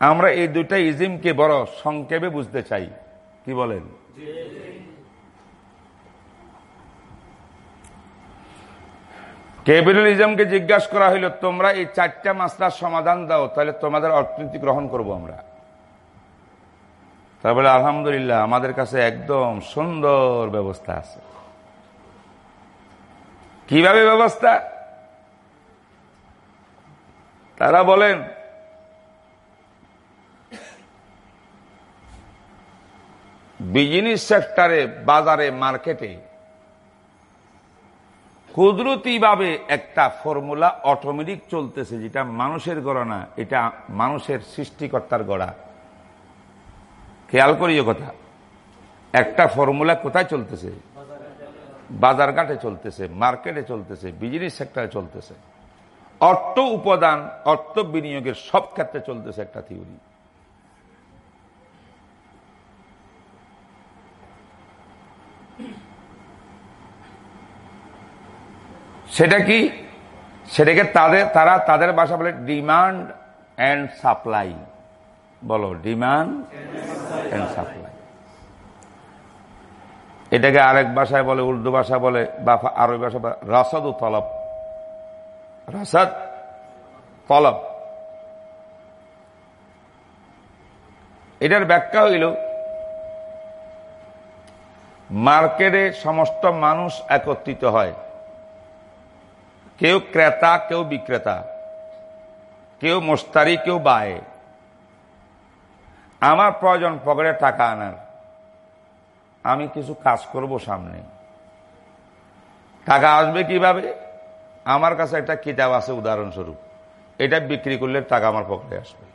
আমরা এই দুটা ইজিমকে বড় সংক্ষেপে বুঝতে চাই। কি বলেন? ক্যাপিটালিজমকে জিজ্ঞাসা করা হইল, তোমরা এই চারটা মাসলার সমাধান দাও, তাহলে তোমাদের অর্থনীতি গ্রহণ করব আমরা। তারপরে আলহামদুলিল্লাহ, আমাদের কাছে একদম সুন্দর ব্যবস্থা আছে। কীভাবে ব্যবস্থা? তারা বলেন বিজনেস সেক্টরে বাজারে মার্কেটে কুদরতিভাবে একটা ফর্মুলা অটোমেটিক চলতেছে, যেটা মানুষের গড়া এটা মানুষের সৃষ্টিকর্তার গড়া। খেয়াল করিও কথা। একটা ফর্মুলা কোথায় চলতেছে? বাজারঘাটে চলতেছে মার্কেটে চলতেছে বিজনেস সেক্টরে চলতেছে। অর্থ উপাদান, অর্থ বিনিয়োগের সব ক্ষেত্রে চলতেছে একটা থিওরি সেটা কি? সেটাকে তাদের, তারা তাদের ভাষা বলে ডিমান্ড অ্যান্ড সাপ্লাই বলো ডিমান্ড অ্যান্ড সাপ্লাই এটাকে আরেক ভাষায় বলে, উর্দু ভাষা বলে, বা আরবি ভাষা বলে, রসদ ও তলব। রসদ তলব। এটার ব্যাখ্যা হইল, মার্কেটে সমস্ত মানুষ একত্রিত হয়। কেউ ক্রেতা, কেউ বিক্রেতা, কেউ মোস্তারি কেউ বায়ে। আমার প্রয়োজন পকেটে টাকা আনার। আমি কিছু কাজ করব সামনে। টাকা আসবে কীভাবে? আমার কাছে একটা কিতাব আছে উদাহরণস্বরূপ। এটা বিক্রি করলে টাকা আমার পকেটে আসবে।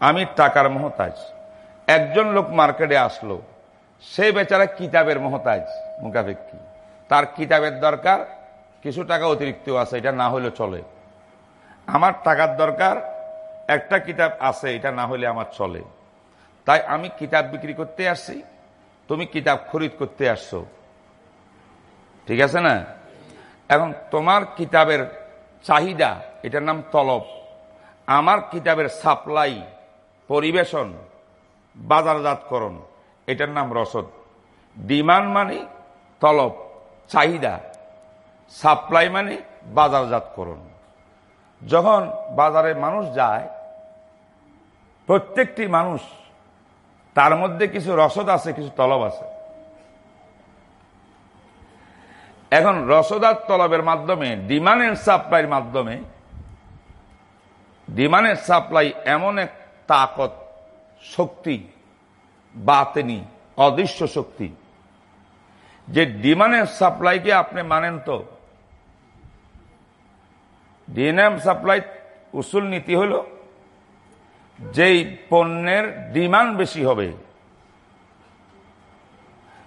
আমি টাকার মহতাজ। একজন লোক মার্কেটে আসলো। সে বেচারা কিতাবের মহতাজ, মুখাপেক্ষি। তার কিতাবের দরকার কিছু টাকা অতিরিক্ত আছে, এটা না হলে চলে। আমার টাকার দরকার, একটা কিতাব আছে, এটা না হলে আমার চলে। তাই আমি কিতাব বিক্রি করতে আসছি, তুমি কিতাব খরিদ করতে আসছো। ঠিক আছে না? এখন তোমার কিতাবের চাহিদা, এটার নাম তলব। আমার কিতাবের সাপ্লাই, পরিবেশন, বাজারজাতকরণ, এটার নাম রসদ। ডিমান্ড মানে তলব, চাহিদা। সাপ্লাই মানে বাজারজাতকরণ যখন বাজারে মানুষ যায়, প্রত্যেকটি মানুষ, তার মধ্যে কিছু রসদ আছে, কিছু তলব আছে। এখন রসদার তলবের মাধ্যমে ডিমান্ড এন্ড সাপ্লাইয়ের মাধ্যমে ডিমান্ড এন্ড সাপ্লাই এমন এক তাকত শক্তি, বাতেনি, অদৃশ্য শক্তি, যে ডিমান্ড সাপ্লাইকে আপনি মানেন তো। ডিএনএম সাপ্লাই উসুল নীতি হল, যেই পণ্যের ডিমান্ড বেশি হবে,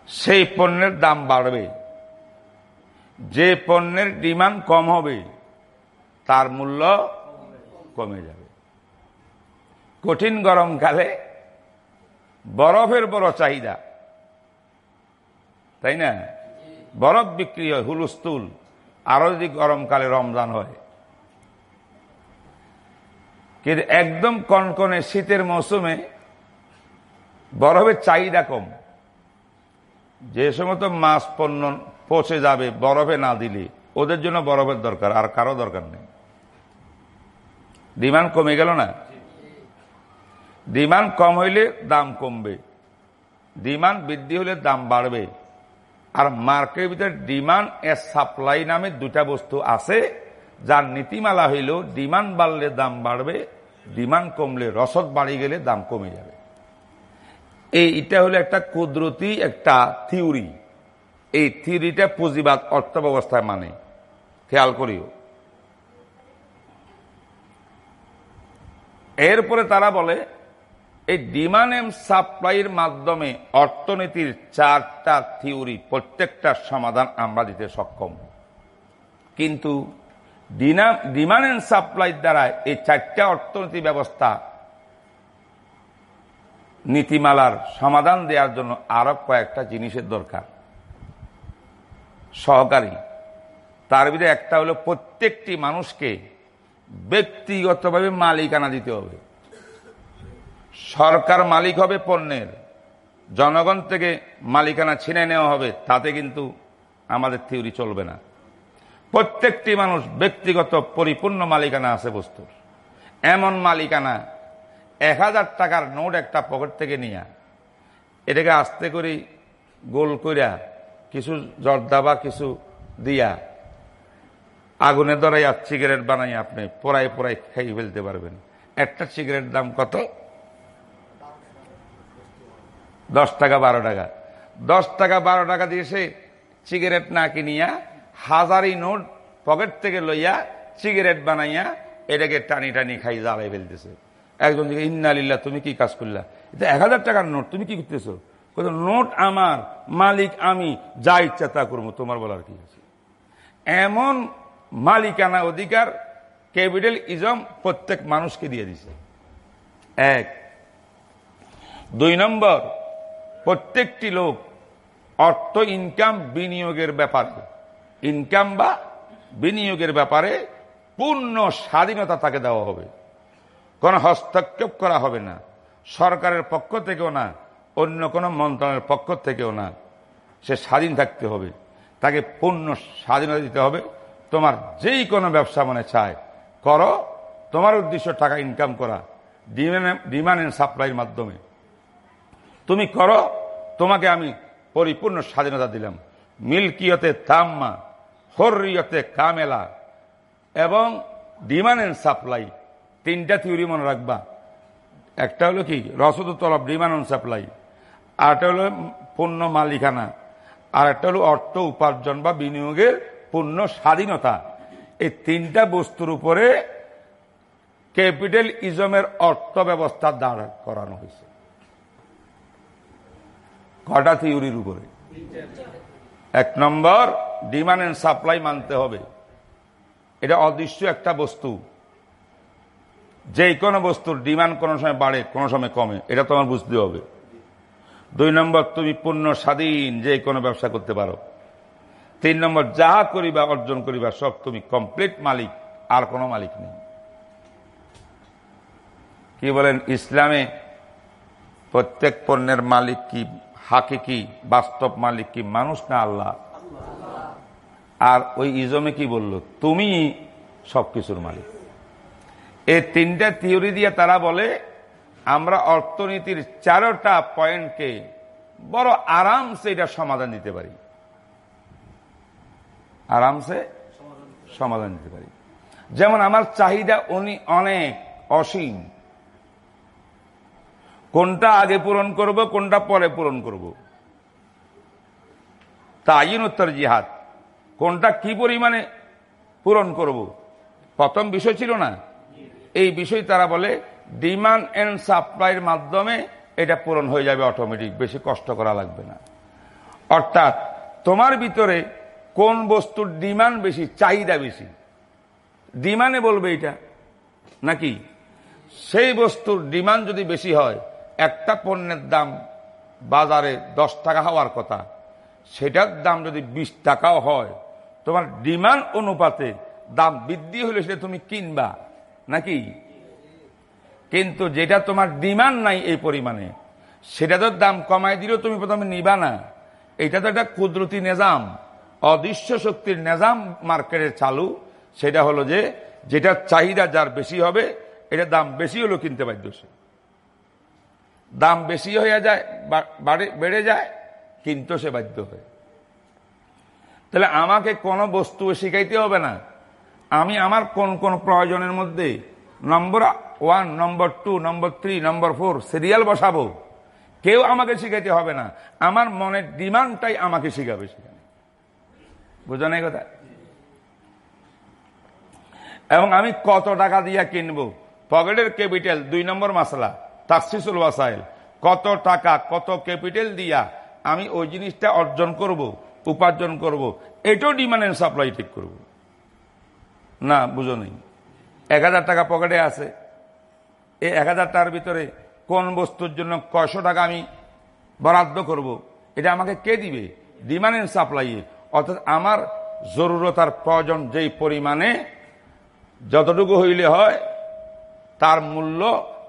সেই পণ্যের দাম বাড়বে। যে পণ্যের ডিমান্ড কম হবে, তার মূল্য কমে যাবে। কঠিন গরমকালে বরফের বড় চাহিদা, তাই না? বরফ বিক্রি হয় হুলুস্তুল আরও যদি গরমকালে রমজান হয় কিন্তু একদম কনকনে শীতের মৌসুমে বরফের চাহিদা কম। যে সমস্ত মাছ পণ্য পচে যাবে বরফে না দিলে ওদের জন্য বরফের দরকার, আর কারও দরকার নেই। ডিমান্ড কমে গেল না? ডিমান্ড কম হইলে দাম কমবে। ডিমান্ড বৃদ্ধি হলে দাম বাড়বে। আর মার্কেটের ভিতরে ডিমান্ড এ সাপ্লাই নামে দুটা বস্তু আছে। যার নীতিমালা হইল, ডিমান্ড বাড়লে দাম বাড়বে, ডিমান্ড কমলে রসদ বাড়ি গেলে দাম কমে যাবে। এই এটা হলো একটা কুদরতি একটা থিওরি। এই থিওরিটা পুঁজিবাদ অর্থ ব্যবস্থায় মানে। খেয়াল করিও। এরপরে তারা বলে, এই ডিমান্ড এন্ড সাপ্লাইয়ের মাধ্যমে অর্থনীতির চারটা থিওরি, প্রত্যেকটার সমাধান আমরা দিতে সক্ষম। কিন্তু ডিমান্ড এন্ড সাপ্লাই দ্বারা এই চারটা অর্থনীতি ব্যবস্থা নীতিমালার সমাধান দেওয়ার জন্য আরও কয়েকটা জিনিসের দরকার। সহকারী। তার ভিতরে একটা হলো প্রত্যেকটি মানুষকে ব্যক্তিগতভাবে মালিকানা দিতে হবে। সরকার মালিক হবে পণ্যের। জনগণ থেকে মালিকানা ছিনে নেওয়া হবে, তাতে কিন্তু আমাদের থিওরি চলবে না। প্রত্যেকটি মানুষ ব্যক্তিগত পরিপূর্ণ মালিকানা আছে বস্তুর। এমন মালিকানা এক হাজার টাকার নোট একটা পকেট থেকে নিয়ে, এটাকে আস্তে করে গোল করিয়া কিছু জর্দা বা কিছু দিয়া আগুনে ধরাইয়া সিগারেট বানাই আপনি পোড়াই পোড়াই খাই ফেলতে পারবেন। একটা সিগারেট দাম কত? দশ টাকা বারো টাকা। দশ টাকা বারো টাকা দিয়ে সে সিগারেট না কিনিয়া হাজারি নোট পকেট থেকে লইয়া সিগারেট বানাইয়া এটাকে টানি টানি খাই জ্বালাই ফেলতেছে। একজন ইন্নালিল্লা তুমি কি কাজ করলা? এটা এক হাজার টাকার নোট, তুমি কি করতেছো? নোট আমার, মালিক আমি, যা ইচ্ছা তা করব, তোমার বলার কি আছে? এমন মালিকানা অধিকার ক্যাপিটাল ইজম প্রত্যেক মানুষকে দিয়ে দিছে। এক। দুই নম্বর, প্রত্যেকটি লোক অর্থ, ইনকাম, বিনিয়োগের ব্যাপারে ইনকাম বা বিনিয়োগের ব্যাপারে পূর্ণ স্বাধীনতা তাকে দেওয়া হবে। কোনো হস্তক্ষেপ করা হবে না। সরকারের পক্ষ থেকেও না, অন্য কোনো মন্ত্রণালয়ের পক্ষ থেকেও না। সে স্বাধীন থাকতে হবে। তাকে পূর্ণ স্বাধীনতা দিতে হবে। তোমার যেই কোনো ব্যবসা মনে চায়, করো। তোমার উদ্দেশ্য টাকা ইনকাম করা। ডিমান্ড অ্যান্ড সাপ্লাইয়ের মাধ্যমে। তুমি করো। তোমাকে আমি পরিপূর্ণ স্বাধীনতা দিলাম। মিল্কিয়তে তাম্মা হরিয়তে কামেলা এবং ডিমান্ড অ্যান্ড সাপ্লাই তিনটা থিওরি মনে রাখবা। একটা হলো কি? রসদ তলব ডিমান্ড অ্যান্ড সাপ্লাই আরেকটা হলো পণ্য মালিকানা। আর একটা হলো অর্থ উপার্জন বা বিনিয়োগের পূর্ণ স্বাধীনতা। এই তিনটা বস্তুর উপরে ক্যাপিটাল ইজমের অর্থ ব্যবস্থা দাঁড় করানো হয়েছে। কটা থিওরির উপরে? এক নম্বর ডিমান্ড অ্যান্ড সাপ্লাই মানতে হবে। এটা অদৃশ্য একটা বস্তু। যে কোনো বস্তুর ডিমান্ড কোনো সময় বাড়ে, কোনো সময় কমে, এটা তোমার বুঝতে হবে। দুই নম্বর, তুমি পূর্ণ স্বাধীন যে কোনো ব্যবসা করতে পারো। তিন নম্বর যা করিবা, অর্জন করিবা, সব তুমি কমপ্লিট মালিক, আর কোনো মালিক নেই। কি বলেন, ইসলামে প্রত্যেক পণ্যের মালিক কি? হাকে কি? বাস্তব মালিক কি? মানুষ না আল্লাহ? আর ওই ইজমে কি বলল? তুমি সবকিছুর মালিক। এই তিনটা থিওরি দিয়ে তারা বলে, আমরা অর্থনীতির চারোটা পয়েন্টকে বড় আরামসে এটা সমাধান দিতে পারি। আরামসে সমাধান দিতে পারি। যেমন আমার চাহিদা উনি অনেক অসীম। কোনটা আগে পূরণ করব, কোনটা পরে পূরণ করব। তা আইন উত্তর জিহাদ। কোনটা কি পরিমাণে পূরণ করব? প্রথম বিষয় ছিল না? এই বিষয় তারা বলে, ডিমান্ড অ্যান্ড সাপ্লাইয়ের মাধ্যমে এটা পূরণ হয়ে যাবে অটোমেটিক, বেশি কষ্ট করা লাগবে না। অর্থাৎ, তোমার ভিতরে কোন বস্তুর ডিমান্ড বেশি, চাহিদা বেশি? ডিমান্ডে বলবে এটা, নাকি? সেই বস্তুর ডিমান্ড যদি বেশি হয় একটা পণ্যের দাম বাজারে দশ টাকা হওয়ার কথা। সেটার দাম যদি বিশ টাকাও হয়, তোমার ডিমান্ড অনুপাতে দাম বৃদ্ধি হলে সেটা তুমি কিনবা, নাকি? কিন্তু যেটা তোমার ডিমান্ড নাই এই পরিমাণে, সেটা তো দাম কমাই দিলেও তুমি প্রথমে নিবা না। এটা তো একটা কুদরতি নেজাম, অদৃশ্য শক্তির নেজাম মার্কেটে চালু। সেটা হলো যে যেটা চাহিদা যার বেশি হবে এটা দাম বেশি হলেও কিনতে বাধ্য সে। দাম বেশি হয়ে যায় বেড়ে যায়, কিন্তু সে বাধ্য হয়। তাহলে আমাকে কোনো বস্তু শিখাইতে হবে না। আমি আমার কোন কোন প্রয়োজনের মধ্যে number one number two number three number four serial বসাবো। কেউ আমাকে শিখাইতে হবে না। আমার মনের ডিমান্ডটাই আমাকে শিখাবে সেখানে। বুঝো না কথা? এবং আমি কত টাকা দিয়ে কিনবো? পকেটের ক্যাপিটাল দুই নম্বর মাসলা তাকসিসুল ওয়াসাইল, কত টাকা, কত ক্যাপিটাল দিয়া আমি ওই জিনিসটা অর্জন করব, উপার্জন করব, এটাও ডিমান্ড এন্ড সাপ্লাই ঠিক করব। না, বুঝো নেই। এক হাজার টাকা পকেটে আছে। এই এক হাজার টাকার ভিতরে কোন বস্তুর জন্য কয়শো টাকা আমি বরাদ্দ করব। এটা আমাকে কে দিবে? ডিমান্ড এন্ড সাপ্লাই অর্থাৎ আমার জরুরতার প্রয়োজন যেই পরিমাণে, যতটুকু হইলে হয়, তার মূল্য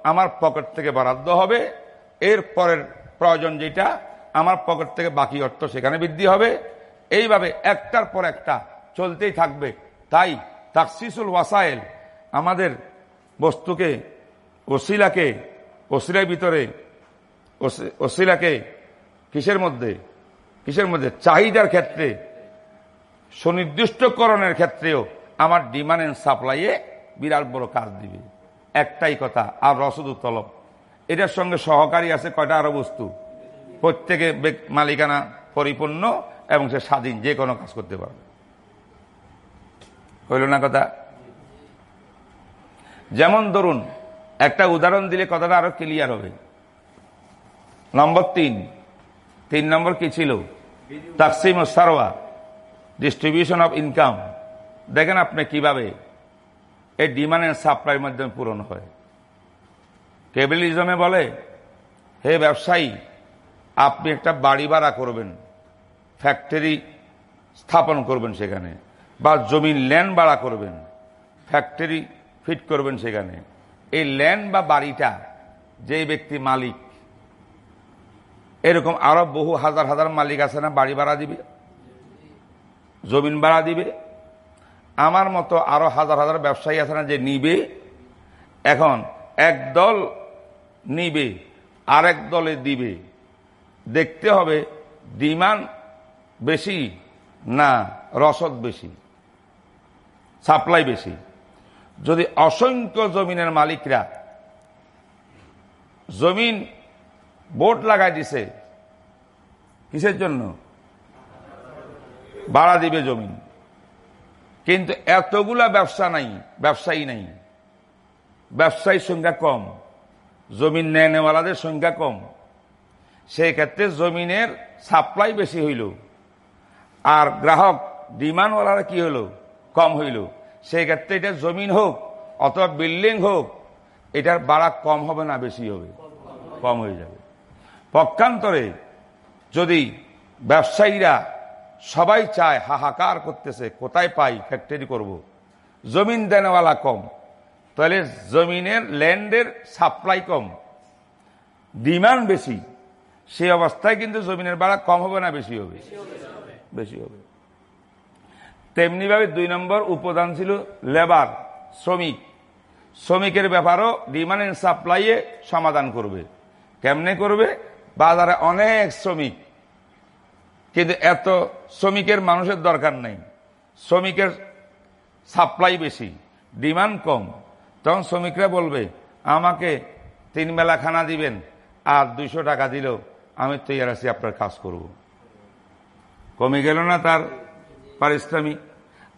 আমার পকেট থেকে বরাদ্দ হবে, এর পরের প্রয়োজন যেটা, আমার পকেট থেকে বাকি অর্থ সেখানে বৃদ্ধি হবে। এইভাবে একটার পর একটা চলতেই থাকবে। তাই তাকসিসুল ওয়াসাইল আমাদের বস্তুকে, ওসিলাকে, ওসিলার ভিতরে ওসিলাকে কিসের মধ্যে কিসের মধ্যে? চাহিদার ক্ষেত্রে, সুনির্দিষ্টকরণের ক্ষেত্রেও আমার ডিমান্ড সাপ্লাইয়ে বিরাট বড় কাজ দিবে। একটাই কথা, আর রসদ তলব এটার সঙ্গে সহকারী আছে কয়টা আরও বস্তু? প্রত্যেকে মালিকানা পরিপূর্ণ এবং সে স্বাধীন, যে কোনো কাজ করতে পারবে। হইল না কথা? যেমন ধরুন, একটা উদাহরণ দিলে কথাটা আরও ক্লিয়ার হবে। নম্বর তিন। তিন নম্বর কি ছিল? তাকসিম সারোয়া ডিস্ট্রিবিউশন অফ ইনকাম দেখেন আপনি কীভাবে এই ডিমান্ড এন্ড সাপ্লাইয়ের মাধ্যমে পূরণ হয়। কেবিলিজমে বলে, হে ব্যবসায়ী, আপনি একটা বাড়ি ভাড়া করবেন ফ্যাক্টরি স্থাপন করবেন সেখানে বা জমিন ল্যান্ড ভাড়া করবেন ফ্যাক্টরি ফিট করবেন সেখানে। এই ল্যান্ড বা বাড়িটা যে ব্যক্তি মালিক, এরকম আরও বহু হাজার হাজার মালিক আছে না, বাড়ি ভাড়া দিবে, জমিন ভাড়া দিবে আমার মতো আরও হাজার হাজার ব্যবসায়ী আছে না যে নিবে? এখন একদল নিবে, আরেক দলে দিবে। দেখতে হবে ডিমান্ড বেশি না রসদ বেশি, সাপ্লাই বেশি। যদি অসংখ্য জমিনের মালিকরা জমিন বোট লাগাই দিছে, কিসের জন্য? ভাড়া দিবে জমিন। কিন্তু এতগুলা ব্যবসা নাই, ব্যবসায়ী নাই। ব্যবসায়ীর সংখ্যা কম, জমিন নেওয়ালাদের সংখ্যা কম। সেই ক্ষেত্রে জমিনের সাপ্লাই বেশি হইল, আর গ্রাহক ডিমান্ডওয়ালারা কি হলো কম হইল। সেই ক্ষেত্রে এটা জমিন হোক অথবা বিল্ডিং হোক, এটার বাড়া কম হবে না, বেশি হবে। কম হয়ে যাবে। পক্ষান্তরে যদি ব্যবসায়ীরা সবাই চায় হাহাকার করতেছে, কোথায় পাই ফ্যাক্টরি করব। জমিন দেনেওয়ালা কম, তাহলে জমিনের ল্যান্ডের সাপ্লাই কম। ডিমান্ড বেশি সেই অবস্থায় কিন্তু জমিনের ভাড়া কম হবে না, বেশি হবে। বেশি হবে। তেমনিভাবে দুই নম্বর উপাদান ছিল লেবার শ্রমিক। শ্রমিকের ব্যাপারও ডিমান্ড সাপ্লাইয়ে সমাধান করবে। কেমনে করবে? বাজারে অনেক শ্রমিক কিন্তু এত শ্রমিকের মানুষের দরকার নেই। শ্রমিকের সাপ্লাই বেশি ডিমান্ড কম। তখন শ্রমিকরা বলবে, আমাকে তিন বেলা খানা দিবেন, আর দুইশো টাকা দিলেও আমি তৈরি আছি, আপনার কাজ করব। কমে গেল না তার পারিশ্রমিক।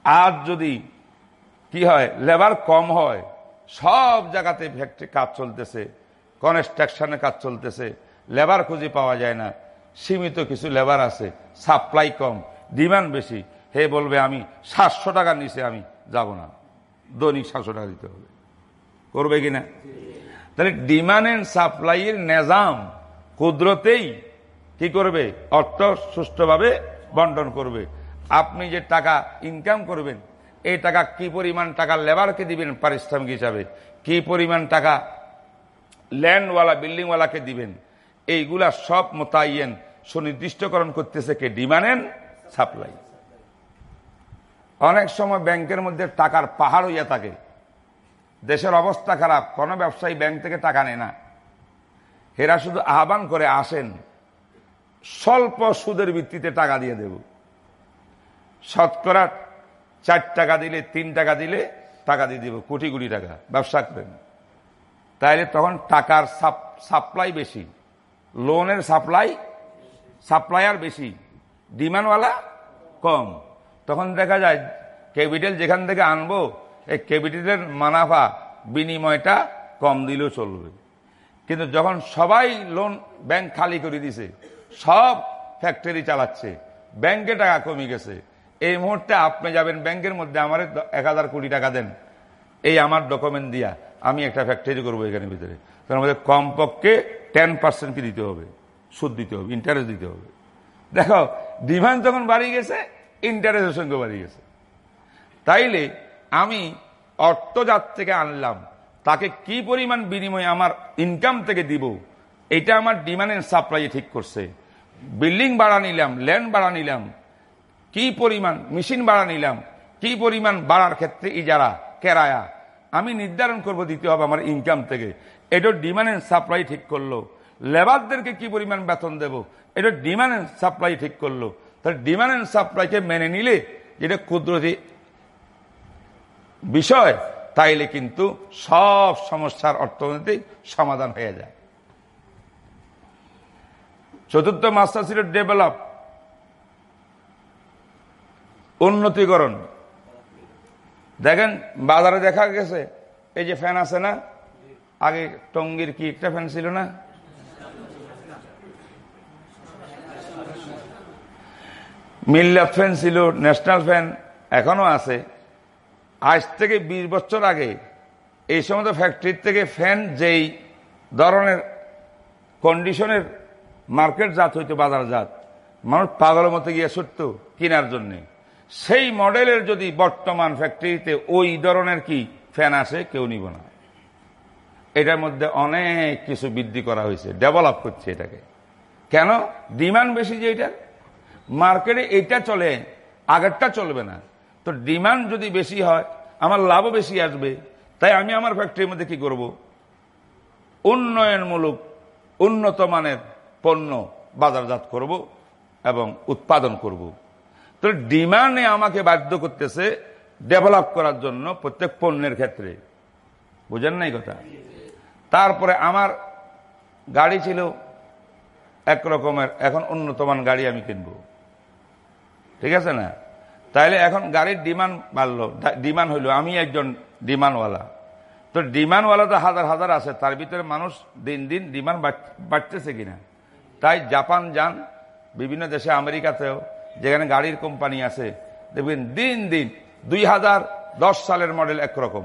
আর যদি কি হয় লেবার কম হয়, সব জায়গাতে ফ্যাক্টরি কাজ চলতেছে কনস্ট্রাকশনের কাজ চলতেছে লেবার খুঁজে পাওয়া যায় না। সীমিত কিছু লেবার আছে সাপ্লাই কম ডিমান্ড বেশি। হে বলবে, আমি সাতশো টাকার নিচে আমি যাব না। দৈনিক সাতশো টাকা দিতে হবে। করবে কিনা? তাহলে ডিমান্ড এন্ড সাপ্লাইয়ের নেজাম কুদরতেই কি করবে? অর্থ সুষ্ঠুভাবে বন্টন করবে। আপনি যে টাকা ইনকাম করবেন, এই টাকা কি পরিমাণ টাকা লেবারকে দিবেন? পারিশ্রমিক হিসাবে। কি পরিমাণ টাকা ল্যান্ডওয়ালা বিল্ডিংওয়ালাকে দিবেন? এইগুলা সব মোতায়েন, সুনির্দিষ্টকরণ করতেছে কে? Demand supply. অনেক সময় ব্যাংকের মধ্যে টাকার পাহাড় হইয়া থাকে। দেশের অবস্থা খারাপ, কোন ব্যবসায়ী ব্যাংক থেকে টাকা নেয় না। এরা শুধু আহ্বান করে, আসেন, স্বল্প সুদের ভিত্তিতে টাকা দিয়ে দেব। শতকরা চার টাকা দিলে, তিন টাকা দিলে টাকা দিয়ে দিব, কোটি কোটি টাকা, ব্যবসা করেন। তাইলে তখন টাকার সাপ্লাই বেশি। লোনের সাপ্লাই সাপ্লায়ার বেশি। ডিমান্ডওয়ালা কম। তখন দেখা যায় ক্যাপিটাল যেখান থেকে আনব, এই ক্যাপিটালের মানাফা বিনিময়টা কম দিলেও চলবে। কিন্তু যখন সবাই লোন ব্যাংক খালি করে দিছে, সব ফ্যাক্টরি চালাচ্ছে ব্যাংকে টাকা কমে গেছে, এই মুহূর্তে আপনি যাবেন ব্যাংকের মধ্যে, আমার এক হাজার কোটি টাকা দেন। এই আমার ডকুমেন্ট দিয়া আমি একটা ফ্যাক্টরি করব এখানে ভিতরে। তার মধ্যে কমপক্ষে টেন পার্সেন্টকে দিতে হবে? সুদ দিতে হবে ইন্টারেস্ট দিতে হবে। দেখো ডিমান্ড যখন বাড়ি গেছে ইন্টারেস্টের সঙ্গে বাড়ি গেছে। তাইলে আমি অর্থ যার থেকে আনলাম, তাকে কি পরিমাণ বিনিময় আমার ইনকাম থেকে দিব, এটা আমার ডিমান্ড এন্ড সাপ্লাই ঠিক করছে। বিল্ডিং ভাড়া নিলাম ল্যান্ড ভাড়া নিলাম, কি পরিমাণ মেশিন ভাড়া নিলাম, কি পরিমাণ বাড়ার ক্ষেত্রে ইজারা, কেরায়া, আমি নির্ধারণ করব দিতে হবে আমার ইনকাম থেকে। এটা ডিমান্ড এন্ড সাপ্লাই ঠিক করল। লেবারদেরকে কি পরিমাণ বেতন দেব? এটা ডিমান্ড এন্ড সাপ্লাই ঠিক করল। তাহলে ডিমান্ড এন্ড সাপ্লাইকে মেনে নিলে যেটা কুদরতি বিষয়, তাইলে কিন্তু সব সমস্যার অর্থনৈতিক সমাধান হয়ে যায়। চতুর্থ মাস্টার ছিল ডেভেলপ উন্নতিকরণ। দেখেন, বাজারে দেখা গেছে, এই যে ফ্যান আছে না আগে টঙ্গির কি একটা ফ্যান ছিল না? মিল্লাত ফ্যান ছিল ন্যাশনাল ফ্যান এখনও আছে। আজ থেকে ২০ বছর আগে এই সমস্ত ফ্যাক্টরির থেকে ফ্যান যেই ধরনের কন্ডিশনের মার্কেট জাত হইতো, বাজার জাত, মানুষ পাগলের মতো গিয়ে ছুটত কেনার জন্যে। সেই মডেলের যদি বর্তমান ফ্যাক্টরিতে ওই ধরনের কি ফ্যান আসে, কেউ নিব না। এটার মধ্যে অনেক কিছু বৃদ্ধি করা হয়েছে, ডেভেলপ করছে এটাকে। কেন? ডিমান্ড বেশি যে এটা মার্কেটে এটা চলে, আগেরটা চলবে না। তো ডিমান্ড যদি বেশি হয়, আমার লাভও বেশি আসবে। তাই আমি আমার ফ্যাক্টরির মধ্যে কি করব? উন্নয়নমূলক, উন্নত মানের পণ্য বাজারজাত করব এবং উৎপাদন করব। তো ডিমান্ডে আমাকে বাধ্য করতেছে ডেভেলপ করার জন্য প্রত্যেক পণ্যের ক্ষেত্রে। বুঝেন নাই কথা? তারপরে আমার গাড়ি ছিল এক রকমের, এখন উন্নতমান গাড়ি আমি কিনব। ঠিক আছে না? তাইলে এখন গাড়ির ডিমান্ড বাড়লো ডিমান্ড হইল, আমি একজন ডিমান্ডওয়ালা। তো ডিমান্ডওয়ালা তো হাজার হাজার আছে, তার ভিতরে মানুষ দিন দিন ডিমান্ড বাড়তেছে কিনা? তাই জাপান যান, বিভিন্ন দেশে, আমেরিকাতেও, যেখানে গাড়ির কোম্পানি আছে, দেখবেন দিন দিন দুই হাজার দশ সালের মডেল একরকম,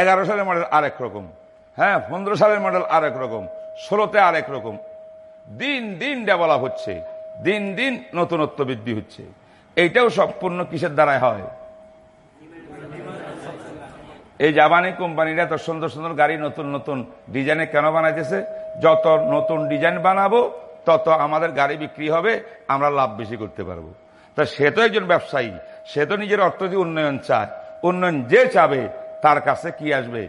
এগারো সালের মডেল আর এক রকম। হ্যাঁ পনেরো সালের মডেল আর এক রকম, ষোলোতে আর এক রকম। দিন দিন ডেভেলপ হচ্ছে, দিন দিন নতুনত্ব বৃদ্ধি হচ্ছে। এইটাও সম্পূর্ণ কিসের দ্বারাই হয়? এই জাপানি কোম্পানিরা এত সুন্দর সুন্দর গাড়ি নতুন নতুন ডিজাইনে কেন বানাইতেছে? যত নতুন ডিজাইন বানাবো, তত আমাদের গাড়ি বিক্রি হবে, আমরা লাভ বেশি করতে পারব। তা সে তো একজন ব্যবসায়ী, সে তো নিজের অর্থনীতি উন্নয়ন চায়। উন্নয়ন যে চাবে, তার কাছে কি আসবে?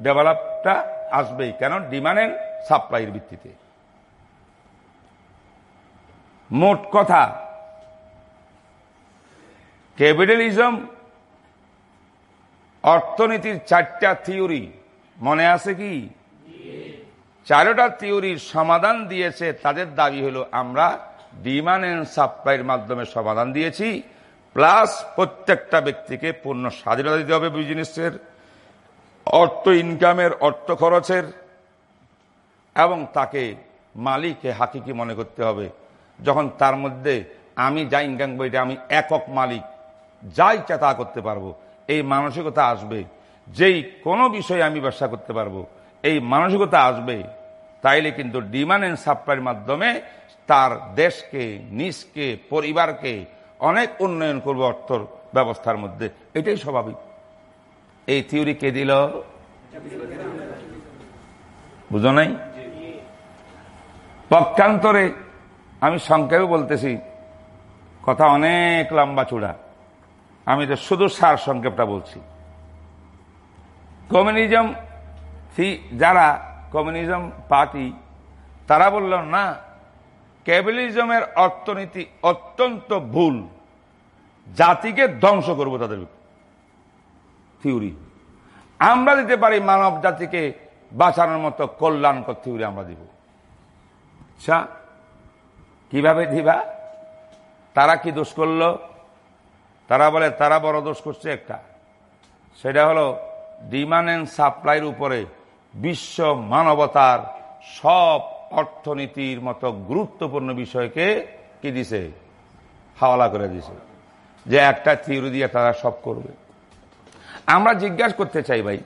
ডেভেলপটা আসবেই। কেন? ডিমান্ড সাপ্লাইয়ের ভিত্তিতে। মোট কথা ক্যাপিটালিজম অর্থনীতির চারটা থিওরি মনে আছে কি? চারোটা থিওরির সমাধান দিয়েছে। তাদের দাবি হলো, আমরা ডিমান্ড এন্ড সাপ্লাইয়ের মাধ্যমে সমাধান দিয়েছি। প্লাস প্রত্যেকটা ব্যক্তিকে পূর্ণ স্বাধীনতা দিতে হবে বিজনেসের অর্থ ইনকামের অর্থ খরচের, এবং তাকে মালিককে হাকিকি মনে করতে হবে। যখন তার মধ্যে আমি যা ইনকাম করি আমি একক মালিক, যা ইচ্ছা তা করতে পারব। এই মানসিকতা আসবে। যেই কোনো বিষয়ে আমি ব্যবসা করতে পারব, এই মানসিকতা আসবে। তাইলে কিন্তু ডিমান্ড এন্ড সাপ্লাইয়ের মাধ্যমে তার দেশকে, নিজকে, পরিবারকে অনেক উন্নয়ন করবে অর্থ ব্যবস্থার মধ্যে। এটাই স্বাভাবিক। এই থিওরি কে দিল? বুঝো নাই? পক্ষান্তরে আমি সংক্ষেপে বলতেছি, কথা অনেক লম্বা চূড়া। আমি তো শুধু সার সংক্ষেপটা বলছি। কমিউনিজম যারা কমিউনিজম পার্টি, তারা বলল, না, ক্যাপিটালিজমের অর্থনীতি অত্যন্ত ভুল। জাতিকে ধ্বংস করব তাদের থিওরি আমরা দিতে পারি মানব জাতিকে বাঁচানোর মতো কল্যাণকর থিওরি আমরা দিব। আচ্ছা কীভাবে দিবা? তারা কি দোষ করল? তারা বলে, তারা বড় দোষ করছে একটা। সেটা হলো ডিমান্ড অ্যান্ড সাপ্লাইয়ের উপরে বিশ্ব মানবতার সব অর্থনীতির মতো গুরুত্বপূর্ণ বিষয়কে কি দিছে? হাওয়ালা করে দিছে। যে একটা থিওরি দিয়ে তারা সব করবে। আমরা জিজ্ঞাসা করতে চাই ভাই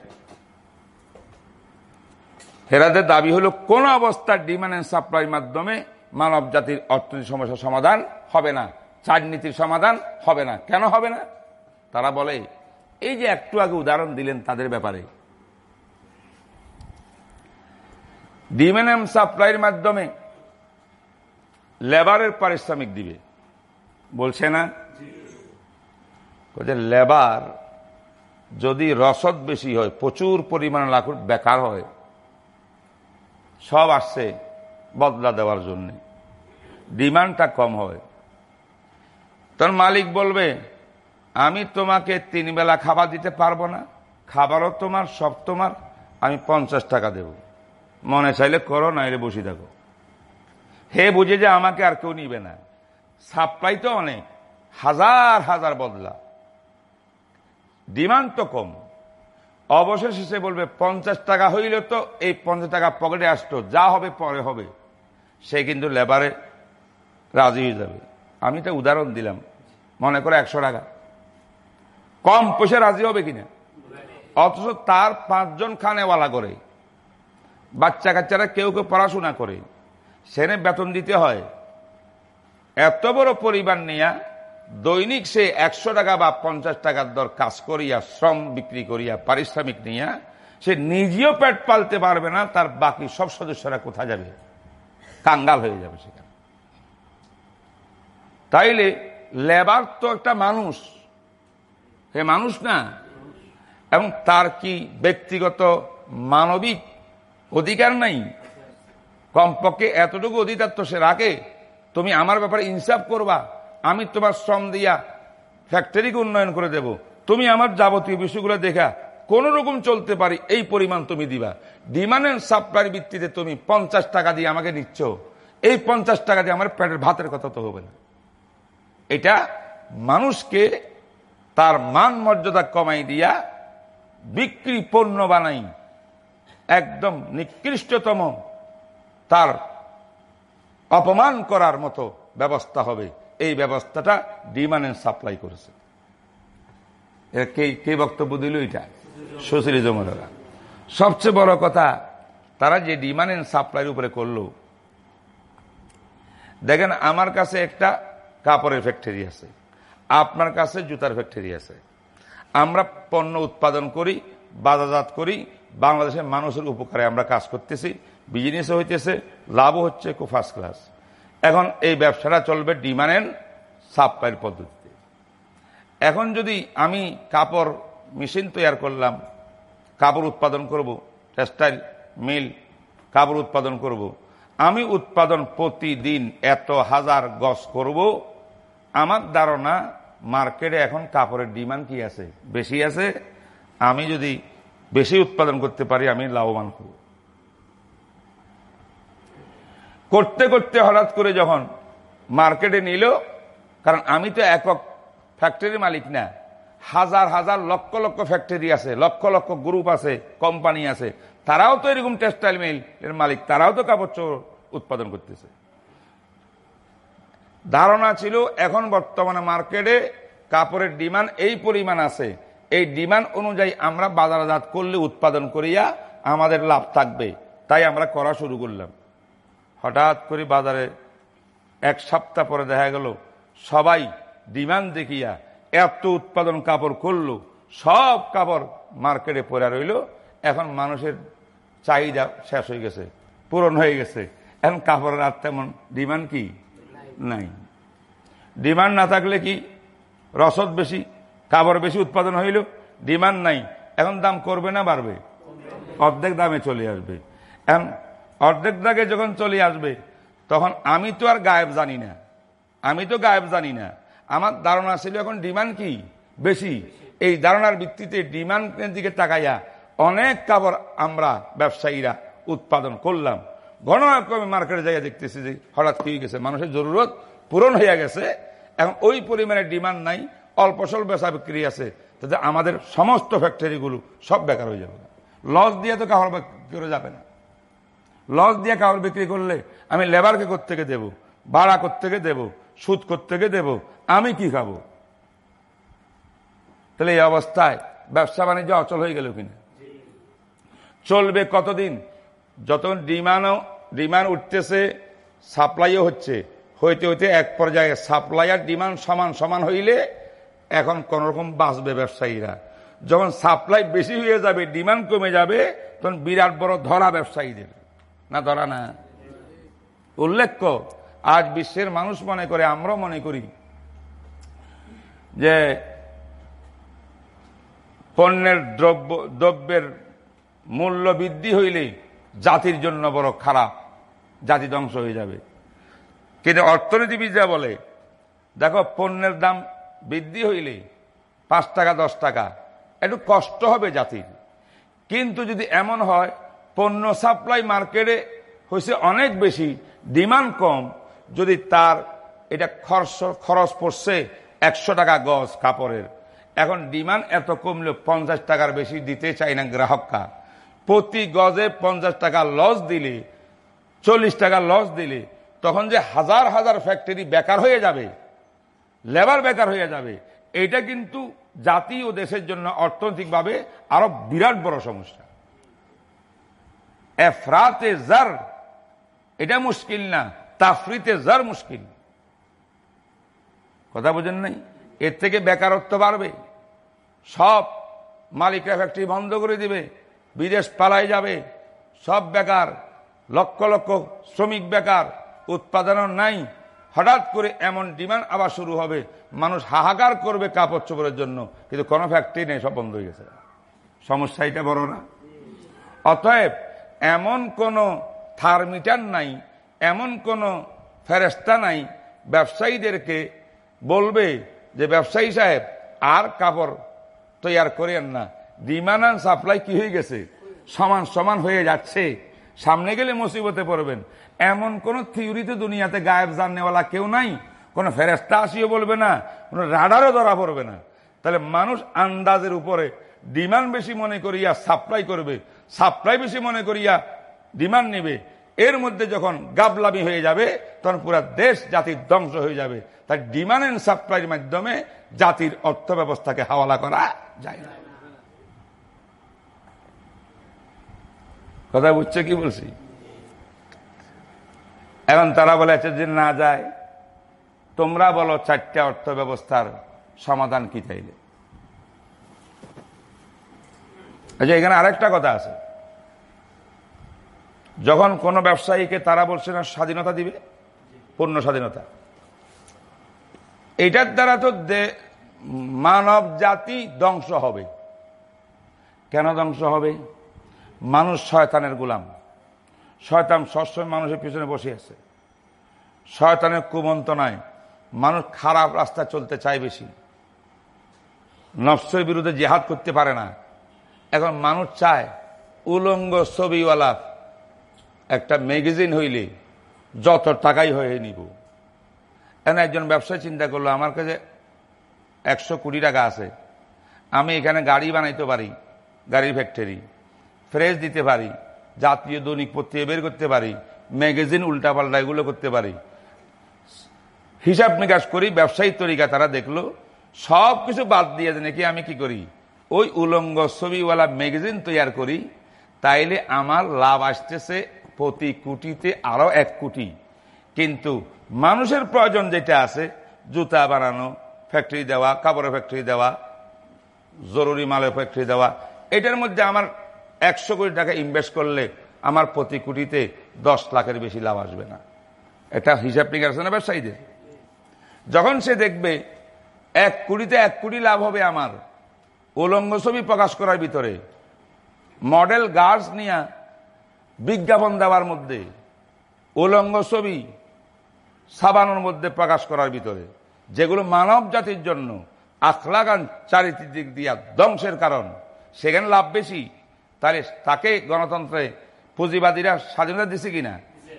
হেরাদের দাবি হলো কোন অবস্থার ডিমান্ড অ্যান্ড সাপ্লাই মাধ্যমে মানব জাতির অর্থনীতি সমস্যার সমাধান হবে না চারনীতির সমাধান হবে না। কেন হবে না? তারা বলে এই যে একটু আগে উদাহরণ দিলেন তাদের ব্যাপারে। ডিমেনএম সাপ্লাইয়ের মাধ্যমে লেবারের পারিশ্রমিক দিবে। বলছে না? লেবার যদি রসদ বেশি হয়, প্রচুর পরিমাণে লাখুর বেকার হয়, সব আসছে বদলা দেওয়ার জন্য। ডিমান্ডটা কম হয়। তখন মালিক বলবে, আমি তোমাকে তিন বেলা খাবার দিতে পারব না, খাবারও তোমার, সব তোমার, আমি পঞ্চাশ টাকা দেব। মনে চাইলে করো না এলে বসে থাকো। হে বুঝে যে আমাকে আর কেউ নিবে না। সাপ্লাই তো অনেক, হাজার হাজার বদলা। ডিমান্ড তো কম। অবশেষে বলবে, পঞ্চাশ টাকা হইলে তো, এই পঞ্চাশ টাকা পকেটে আসতো, যা হবে পরে হবে। সে কিন্তু লেবারে রাজি হয়ে যাবে। আমি তো উদাহরণ দিলাম, মনে করে একশো টাকা। কম পয়সা রাজি হবে কিনা? অথচ তার পাঁচজন খানেওয়ালা করে। বাচ্চা কাচ্চারা কেউ কেউ পড়াশোনা করে। সেনে বেতন দিতে হয়। এত বড় পরিবার নিয়ে দৈনিক সে একশো টাকা বা পঞ্চাশ টাকার দর কাজ করিয়া, শ্রম বিক্রি করিয়া, পারিশ্রমিক নিয়া, সে নিজেও পেট পালতে পারবে না, তার বাকি সব সদস্যরা কোথায় যাবে? কাঙ্গাল হয়ে যাবে সেখানে। তাইলে লেবার তো একটা মানুষ। হে মানুষ না? এবং তার কি ব্যক্তিগত মানবিক অধিকার নাই? কমপক্ষে এতটুকু অধিকার তো সে রাখে। তুমি আমার ব্যাপারে ইনসাফ করবা। আমি তোমার শ্রম দিয়া ফ্যাক্টরিকে উন্নয়ন করে দেব। তুমি আমার যাবতীয় বিষয়গুলো দেখা। কোন রকম চলতে পারি, এই পরিমাণ তুমি দিবা। ডিমান্ড অ্যান্ড সাপ্লাই ভিত্তিতে তুমি পঞ্চাশ টাকা দিয়ে আমাকে নিচ্ছ। এই পঞ্চাশ টাকা দিয়ে আমার পেটের ভাতের কথা তো হবে না। এটা মানুষকে তার মান মর্যাদা কমাই দিয়া বিক্রি পণ্য বানাই। একদম নিকৃষ্টতম তার অপমান করার মতো ব্যবস্থা হবে। এই ব্যবস্থাটা ডিমান্ড অ্যান্ড সাপ্লাই করেছে। কে বক্তব্য দিল এটা? সোশ্যালিজমেরা সবচেয়ে বড় কথা, তারা যে ডিমান্ড অ্যান্ড সাপ্লাইয়ের উপরে করল, দেখেন আমার কাছে একটা কাপড়ের ফ্যাক্টরি আছে, আপনার কাছে জুতার ফ্যাক্টরি আছে। আমরা পণ্য উৎপাদন করি, বাজারজাত করি, বাংলাদেশের মানুষের উপকারে আমরা কাজ করতেছি বিজনেসও হইতেছে, লাভও হচ্ছে, খুব ফার্স্ট ক্লাস এখন এই ব্যবসাটা চলবে ডিমান্ড সাপ্লাইয়ের পদ্ধতিতে। এখন যদি আমি কাপড়, মেশিন তৈরি করলাম, কাপড় উৎপাদন করব, টেক্সটাইল, মিল, কাপড় উৎপাদন করব। আমি উৎপাদন প্রতিদিন এত হাজার গজ করব, আমার ধারণা মার্কেটে এখন কাপড়ের ডিমান্ড কি আছে? বেশি আছে। আমি যদি বেশি উৎপাদন করতে পারি, আমি লাভবান করব করতে করতে হঠাৎ করে যখন মার্কেটে নিল, কারণ আমি তো একক ফ্যাক্টরির মালিক না, হাজার হাজার লক্ষ লক্ষ ফ্যাক্টরি আছে, লক্ষ লক্ষ গ্রুপ আছে কোম্পানি আছে, তারাও তো এরকম টেক্সটাইল মিল এর মালিক, তারাও তো কাপড় চোর উৎপাদন করতেছে। ধারণা ছিল এখন বর্তমানে মার্কেটে কাপড়ের ডিমান্ড এই পরিমাণ আছে, এই ডিমান্ড অনুযায়ী আমরা বাজারজাত করলে উৎপাদন করিয়া আমাদের লাভ থাকবে, তাই আমরা করা শুরু করলাম। হঠাৎ করে বাজারে এক সপ্তাহ পরে দেখা গেল, সবাই ডিমান্ড দেখিয়া এত উৎপাদন কাপড় করল সব কাপড় মার্কেটে পড়া রইল। এখন মানুষের চাহিদা শেষ হয়ে গেছে, পূরণ হয়ে গেছে। এখন কাপড়ের আর তেমন ডিমান্ড কি? নাই। ডিমান্ড না থাকলে কি রসদ বেশি, কাপড় বেশি উৎপাদন হইল? ডিমান্ড নাই। এখন দাম করবে না বাড়বে? অর্ধেক দামে চলে আসবে। এখন অর্ধেক দাগে যখন চলে আসবে, তখন আমি তো আর গায়েব জানি না। আমি তো গায়েব জানি না। আমার ধারণা ছিল এখন ডিমান্ড কি? বেশি। এই ধারণার ভিত্তিতে ডিমান্ডের দিকে তাকাইয়া অনেক কাপড় আমরা ব্যবসায়ীরা উৎপাদন করলাম। গণনাক্রমে মার্কেটে জায়গায় দেখতেছি যে হঠাৎ কি গেছে মানুষের জরুরত পূরণ হয়ে গেছে। এখন ওই পরিমাণে ডিমান্ড নাই, অল্প স্বল্প বেচা বিক্রি আছে, তাতে আমাদের সমস্ত ফ্যাক্টরিগুলো সব বেকার হয়ে যাবে। লস দিয়ে তো কাপড় করে যাবে না। লস দিয়ে কাপড় বিক্রি করলে আমি লেবারকে থেকে দেব? ভাড়া থেকে দেব? সুদ থেকে দেব? আমি কি খাব? তাহলে এই অবস্থায় ব্যবসা বাণিজ্য অচল হয়ে গেল কিনা? চলবে কতদিন? যত ডিমান্ডও ডিমান্ড উঠতেছে, সাপ্লাইও হচ্ছে। হইতে হইতে এক পর্যায়ে সাপ্লাই আর ডিমান্ড সমান সমান হইলে এখন কোন রকম বাঁচবে ব্যবসায়ীরা। যখন সাপ্লাই বেশি হয়ে যাবে, ডিমান্ড কমে যাবে, তখন বিরাট বড় ধরা ব্যবসায়ীদের। না, ধরা না। উল্লেখ্য, আজ বিশ্বের মানুষ মনে করে, আমরাও মনে করি যে পণ্যের দ্রব্য, দ্রব্যের মূল্য বৃদ্ধি হইলে জাতির জন্য বড় খারাপ, জাতি ধ্বংস হয়ে যাবে। কিন্তু অর্থনীতিবিদরা বলে, দেখো, পণ্যের দাম বৃদ্ধি হইলে পাঁচ টাকা, দশ টাকা, একটু কষ্ট হবে জাতির। কিন্তু যদি এমন হয় পণ্য সাপ্লাই মার্কেটে হয়েছে অনেক বেশি ডিমান্ড কম, যদি তার এটা খরচ খরচ পড়ছে একশো টাকা গজ কাপড়ের। এখন ডিমান্ড এত কমলে পঞ্চাশ টাকার বেশি দিতে চাই না গ্রাহকরা। প্রতি গজে পঞ্চাশ টাকা লস দিলে, চল্লিশ টাকা লস দিলে, তখন যে হাজার হাজার ফ্যাক্টরি বেকার হয়ে যাবে লেবার বেকার হয়ে যাবে এটা কিন্তু জাতি ও দেশের জন্য অর্থনৈতিকভাবে আরও বিরাট বড় সমস্যা। এফরাতে জার, এটা মুশকিল না। তাফরিতে জার মুশকিল। কথা বোঝেন নাই? এর থেকে বেকারত্ব বাড়বে। সব মালিকরা ফ্যাক্টরি বন্ধ করে দিবে। বিদেশ পালাই যাবে। সব বেকার, লক্ষ লক্ষ শ্রমিক বেকার, উৎপাদনও নাই। হঠাৎ করে এমন ডিমান্ড আবার শুরু হবে। মানুষ হাহাকার করবে কাপড় চোপড়ের জন্য। কিন্তু কোনো ফ্যাক্টরি নেই, সব বন্ধ হয়ে গেছে। সমস্যা এটা বড় না। অতএব এমন কোনো থার্মিটার নাই, এমন কোনো ফেরেস্তা নাই, ব্যবসায়ীদেরকে বলবে যে, ব্যবসায়ী সাহেব, আর কাপড় তৈয়ার করেন না। ডিমান্ড অ্যান্ড সাপ্লাই কি হয়ে গেছে? সমান সমান হয়ে যাচ্ছে। সামনে গেলে মুসিবতে পড়বেন। এমন কোন থিওরিতে দুনিয়াতে গায়েব জাননেওয়ালা কেউ নাই। কোন ফেরেস্তা আসিও বলবে না, কোন রাডারও ধরা পড়বে না। তাহলে মানুষ আন্দাজের উপরে ডিমান্ড বেশি মনে করিয়া সাপ্লাই করবে। সাপ্লাই বেশি মনে করিয়া ডিমান্ড নেবে, এর মধ্যে যখন গাবলামি হয়ে যাবে, তখন পুরো দেশ জাতির ধ্বংস হয়ে যাবে। তাই ডিমান্ড এন্ড সাপ্লাইয়ের মাধ্যমে জাতির অর্থ ব্যবস্থাকে হাওয়ালা করা যায় না। কথা বুঝছে কি বলছি? এখন তারা বলে যে না যায়, তোমরা বলো চারটা অর্থ ব্যবস্থার সমাধান কি চাইলে? আচ্ছা এখানে আরেকটা কথা আছে। যখন কোন ব্যবসায়ীকে তারা বলছে না স্বাধীনতা দিবে, পূর্ণ স্বাধীনতা। এটার দ্বারা তো মানব জাতি ধ্বংস হবে। কেন ধ্বংস হবে? মানুষ শয়তানের গুলাম। শয়তান সবসময় মানুষের পিছনে বসে আছে। শয়তানের কুমন্তনায় মানুষ খারাপ রাস্তা চলতে চায় বেশি। নফসের বিরুদ্ধে জেহাদ করতে পারে না। এখন মানুষ চায়, উলঙ্গ ছবিওয়ালা একটা ম্যাগাজিন হইলে, যত টাকাই হয়ে নিব। এখন একজন ব্যবসায়ী চিন্তা করল, আমার কাছে একশো কোটি টাকা আছে, আমি এখানে গাড়ি বানাইতে পারি, গাড়ির ফ্যাক্টরি ফ্রেশ দিতে পারি, জাতীয় দৈনিক পত্রিকা বের করতে পারি ম্যাগাজিন উল্টাপাল্টা এগুলো করতে পারি। হিসাব নিকাশ করি ব্যবসায়িক তরিকা তারা দেখল, সব কিছু বাদ দিয়ে নাকি আমি কি করি? ওই উলঙ্গ ছবিওয়ালা ম্যাগাজিন তৈরি করি, তাইলে আমার লাভ আসতেছে প্রতি কোটিতে আরও এক কোটি। কিন্তু মানুষের প্রয়োজন যেটা আছে, জুতা বানানো ফ্যাক্টরি দেওয়া, কাপড়ের ফ্যাক্টরি দেওয়া, জরুরি মালের ফ্যাক্টরি দেওয়া, এটার মধ্যে আমার একশো কোটি টাকা ইনভেস্ট করলে আমার প্রতি কোটিতে দশ লাখের বেশি লাভ আসবে না। এটা হিসাব নিকাশ না ব্যবসায়ীদের? যখন সে দেখবে এক কোটিতে এক কোটি লাভ হবে আমার, উলঙ্গ ছবি প্রকাশ করার ভিতরে মডেল গার্লস নিয়ে বিজ্ঞাপন দেওয়ার মধ্যে, উলঙ্গ ছবি সাবানোর মধ্যে প্রকাশ করার ভিতরে, যেগুলো মানব জাতির জন্য আখলাগান চারিত্রিক দিক দিয়া ধ্বংসের কারণ, সেখানে লাভ বেশি, তাহলে তাকে গণতন্ত্রে পুঁজিবাদীরা স্বাধীনতা দিছে কিনা?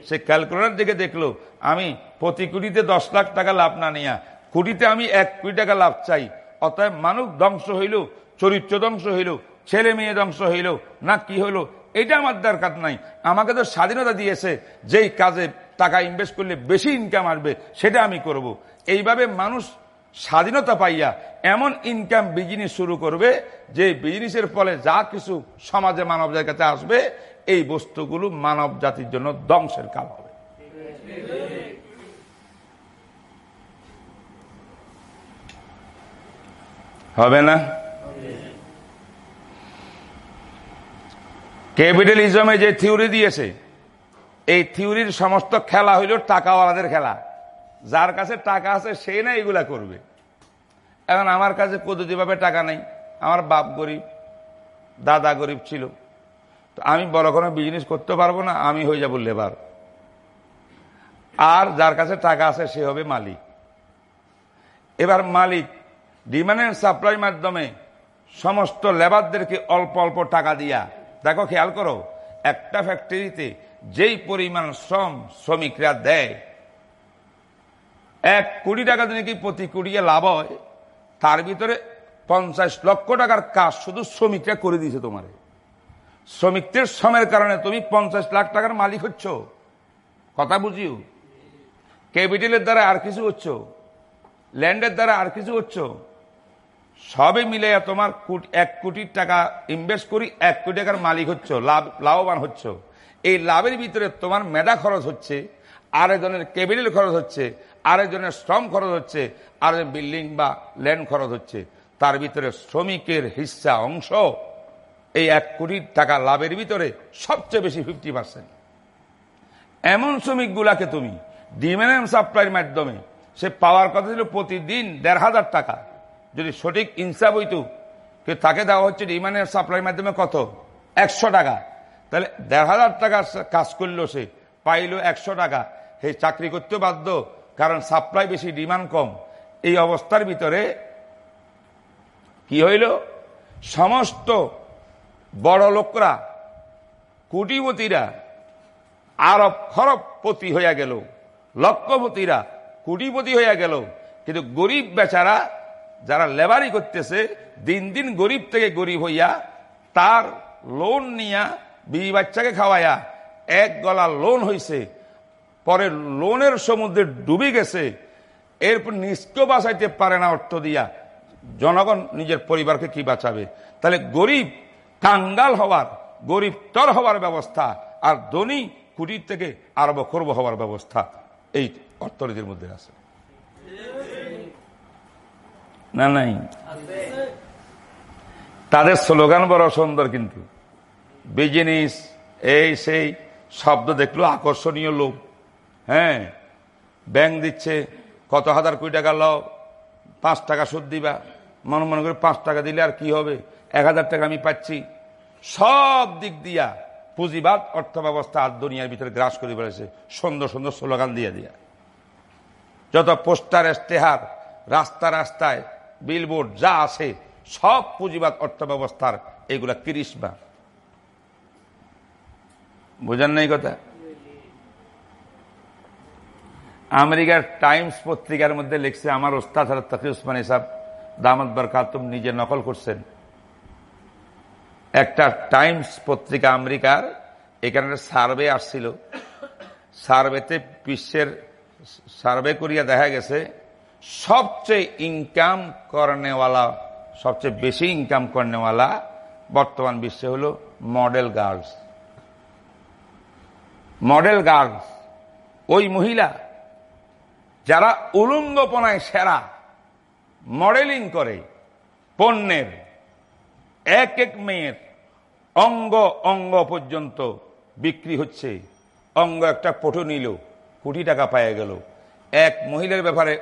সে ক্যালকুলেটার দিকে দেখল, আমি প্রতি কোটিতে দশ লাখ টাকা লাভ না নিয়া, কোটিতে আমি এক কোটি টাকা লাভ চাই, অতএব মানুষ ধ্বংস হইল, চরিত্র ধ্বংস হইল, ছেলে মেয়ে ধ্বংস হইল, না কি হইল? এটা আমার দরকার নাই। আমাকে তো স্বাধীনতা দিয়েছে, যেই কাজে টাকা ইনভেস্ট করলে বেশি ইনকাম আসবে, সেটা আমি করব। এইভাবে মানুষ স্বাধীনতা পাইয়া এমন ইনকাম বিজনেস শুরু করবে, যে বিজনেসের ফলে যা কিছু সমাজে মানব কাছে আসবে, এই বস্তুগুলো মানব জাতির জন্য ধ্বংসের কাল হবে। হবে না? ক্যাপিটালিজমে যে থিওরি দিয়েছে, এই থিওরির সমস্ত খেলা হইল টাকাওয়ালাদের খেলা। যার কাছে টাকা আছে, সে না এগুলা করবে। এখন আমার কাছে পদ্ধতিভাবে টাকা নেই। আমার বাপ গরিব, দাদা গরিব ছিল। তো আমি বড় কোনো বিজনেস করতে পারব না, আমি হয়ে যাব লেবার আর যার কাছে টাকা আছে, সে হবে মালিক। এবার মালিক ডিমান্ড সাপ্লাই মাধ্যমে সমস্ত লেবারদেরকে অল্প অল্প টাকা দিয়া দেখো খেয়াল করো, একটা ফ্যাক্টরিতে যেই পরিমাণ শ্রম শ্রমিকরা দেয়, এক কোটি টাকা যদি কি প্রতি কোটিয়ে লাভ হয়, তার ভিতরে পঞ্চাশ লক্ষ টাকার কাজ শুধু শ্রমিকরা করে দিয়েছে তোমার। শ্রমিকদের শ্রমের কারণে তুমি পঞ্চাশ লাখ টাকার মালিক হচ্ছ। কথা বুঝিও। ক্যাপিটালের দ্বারা আর কিছু হচ্ছ, ল্যান্ডের দ্বারা আর কিছু হচ্ছ। সবে মিলে তোমার এক কোটি টাকা ইনভেস্ট করি, এক কোটি টাকার মালিক হচ্ছ, লাভ লাভবান হচ্ছ। এই লাভের ভিতরে তোমার মেধা খরচ হচ্ছে, আরেকজনের ক্যাপিটাল খরচ হচ্ছে, আরেকজনের শ্রম খরচ হচ্ছে আর বিল্ডিং বা ল্যান্ড খরচ হচ্ছে। তার ভিতরে শ্রমিকের হিস্সা অংশ, এই এক কোটি টাকা লাভের ভিতরে সবচেয়ে বেশি ফিফটি পার্সেন্ট এমন শ্রমিকগুলাকে তুমি অ্যান্ড সাপ্লাইয়ের মাধ্যমে, সে পাওয়ার কথা ছিল প্রতিদিন দেড় হাজার টাকা। যদি সঠিক ইনসাফ হইতো কে তাকে দেওয়া হচ্ছে অ্যান্ড সাপ্লাইয়ের মাধ্যমে কত? একশো টাকা। তাহলে দেড় হাজার টাকা কাজ করল সে, পাইলো একশো টাকা। হে চাকরি করতে বাধ্য, কারণ সাপ্লাই বেশি ডিমান্ড কম। এই অবস্থার ভিতরে কি হইল? সমস্ত বড় লোকরা কুটিপতিরা আরব খরবপতি হইয়া গেল, লক্ষপতিরা কুটিপতি হইয়া গেল। কিন্তু গরিব বেচারা যারা লেবারি করতেছে, দিন দিন গরিব থেকে গরিব হইয়া তার লোন নিয়া বিবি বাচ্চাকে খাওয়াইয়া এক গলা লোন হইছে। পরে লোনের সমুদ্রে ডুবে গেছে। এরপর নিষ্কেও বাঁচাইতে পারে না অর্থ দিয়া। জনগণ নিজের পরিবারকে কি বাঁচাবে? তাহলে গরিব কাঙ্গাল হওয়ার, গরিব তর হওয়ার ব্যবস্থা আর ধনী কুটির থেকে আরব খর্ব হওয়ার ব্যবস্থা এই অর্থনীতির মধ্যে আছে। না, নাই। তাদের স্লোগান বড় সুন্দর কিন্তু। বিজনেস এই, সেই, শব্দ দেখল আকর্ষণীয় লোক। হ্যাঁ ব্যাংক দিচ্ছে, কত হাজার কোটি টাকা লও, পাঁচ টাকা সুদ দিবা। মনে মনে করে পাঁচ টাকা দিলে আর কি হবে? এক হাজার টাকা আমি পাচ্ছি। সব দিক দিয়া পুঁজিবাদ অর্থ ব্যবস্থা আর দুনিয়ার ভিতরে গ্রাস করে বেড়েছে সুন্দর সুন্দর স্লোগান দিয়ে দিয়া। যত পোস্টার ইস্তেহার রাস্তা, রাস্তায় বিলবোর্ড যা আছে, সব পুঁজিবাদ অর্থ ব্যবস্থার এগুলা কিরিশবা বোঝান নাই কথা? আমেরিকার টাইমস পত্রিকার মধ্যে লিখছে, আমার ওস্তাদ হরত তকি উসমান ইসাব দামদ বরকাতুম নিজে নকল করছেন। একটা টাইমস পত্রিকা আমেরিকার, এখানে সার্ভে আসছিল। সার্ভেতে বিশ্বের, সার্ভে করিয়া দেখা গেছে সবচেয়ে ইনকাম করেনেওয়ালা, সবচেয়ে বেশি ইনকাম করেনেওয়ালা বর্তমান বিশ্বে হলো মডেল গার্লস মডেল গার্লস ওই মহিলা যারা উলঙ্গপনায় সেরা মডেলিং করে, পণ্যের এক এক মেয়ের অঙ্গ অঙ্গ পর্যন্ত বিক্রি হচ্ছে। অঙ্গ একটা পটো নিল কোটি টাকা পাওয়া গেল। এক মহিলার ব্যাপারে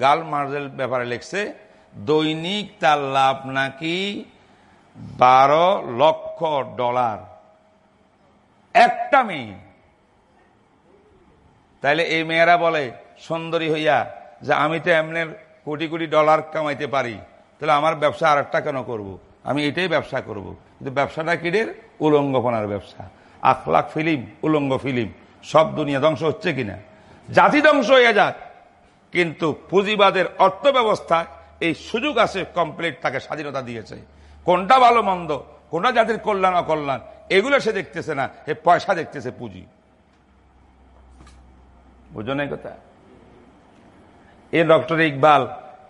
গাল মার্জেল ব্যাপারে লেখছে, দৈনিক তার লাভ নাকি বারো লক্ষ ডলার? একটা মেয়ে। তাইলে এই মেয়েরা বলে, সুন্দরী হইয়া, যে আমি তো এমনি কোটি কোটি ডলার কামাইতে পারি, তাহলে আমার ব্যবসা আর একটা কেন করব। আমি এটাই ব্যবসা করব। কিন্তু ব্যবসাটা কিনের উলঙ্গপনার ব্যবসা। আখলাখ ফিলিম, উলঙ্গ ফিলিম। সব দুনিয়া ধ্বংস হচ্ছে কিনা? জাতি ধ্বংস হয়ে যায়। কিন্তু পুঁজিবাদের অর্থ ব্যবস্থা এই সুযোগ আছে কমপ্লিট তাকে স্বাধীনতা দিয়েছে। কোনটা ভালো মন্দ, কোনটা জাতির কল্যাণ, অকল্যাণ, এগুলো সে দেখতেছে না এ পয়সা দেখতেছে পুঁজি। বুঝো না কথা? এ ডক্টর ইকবাল,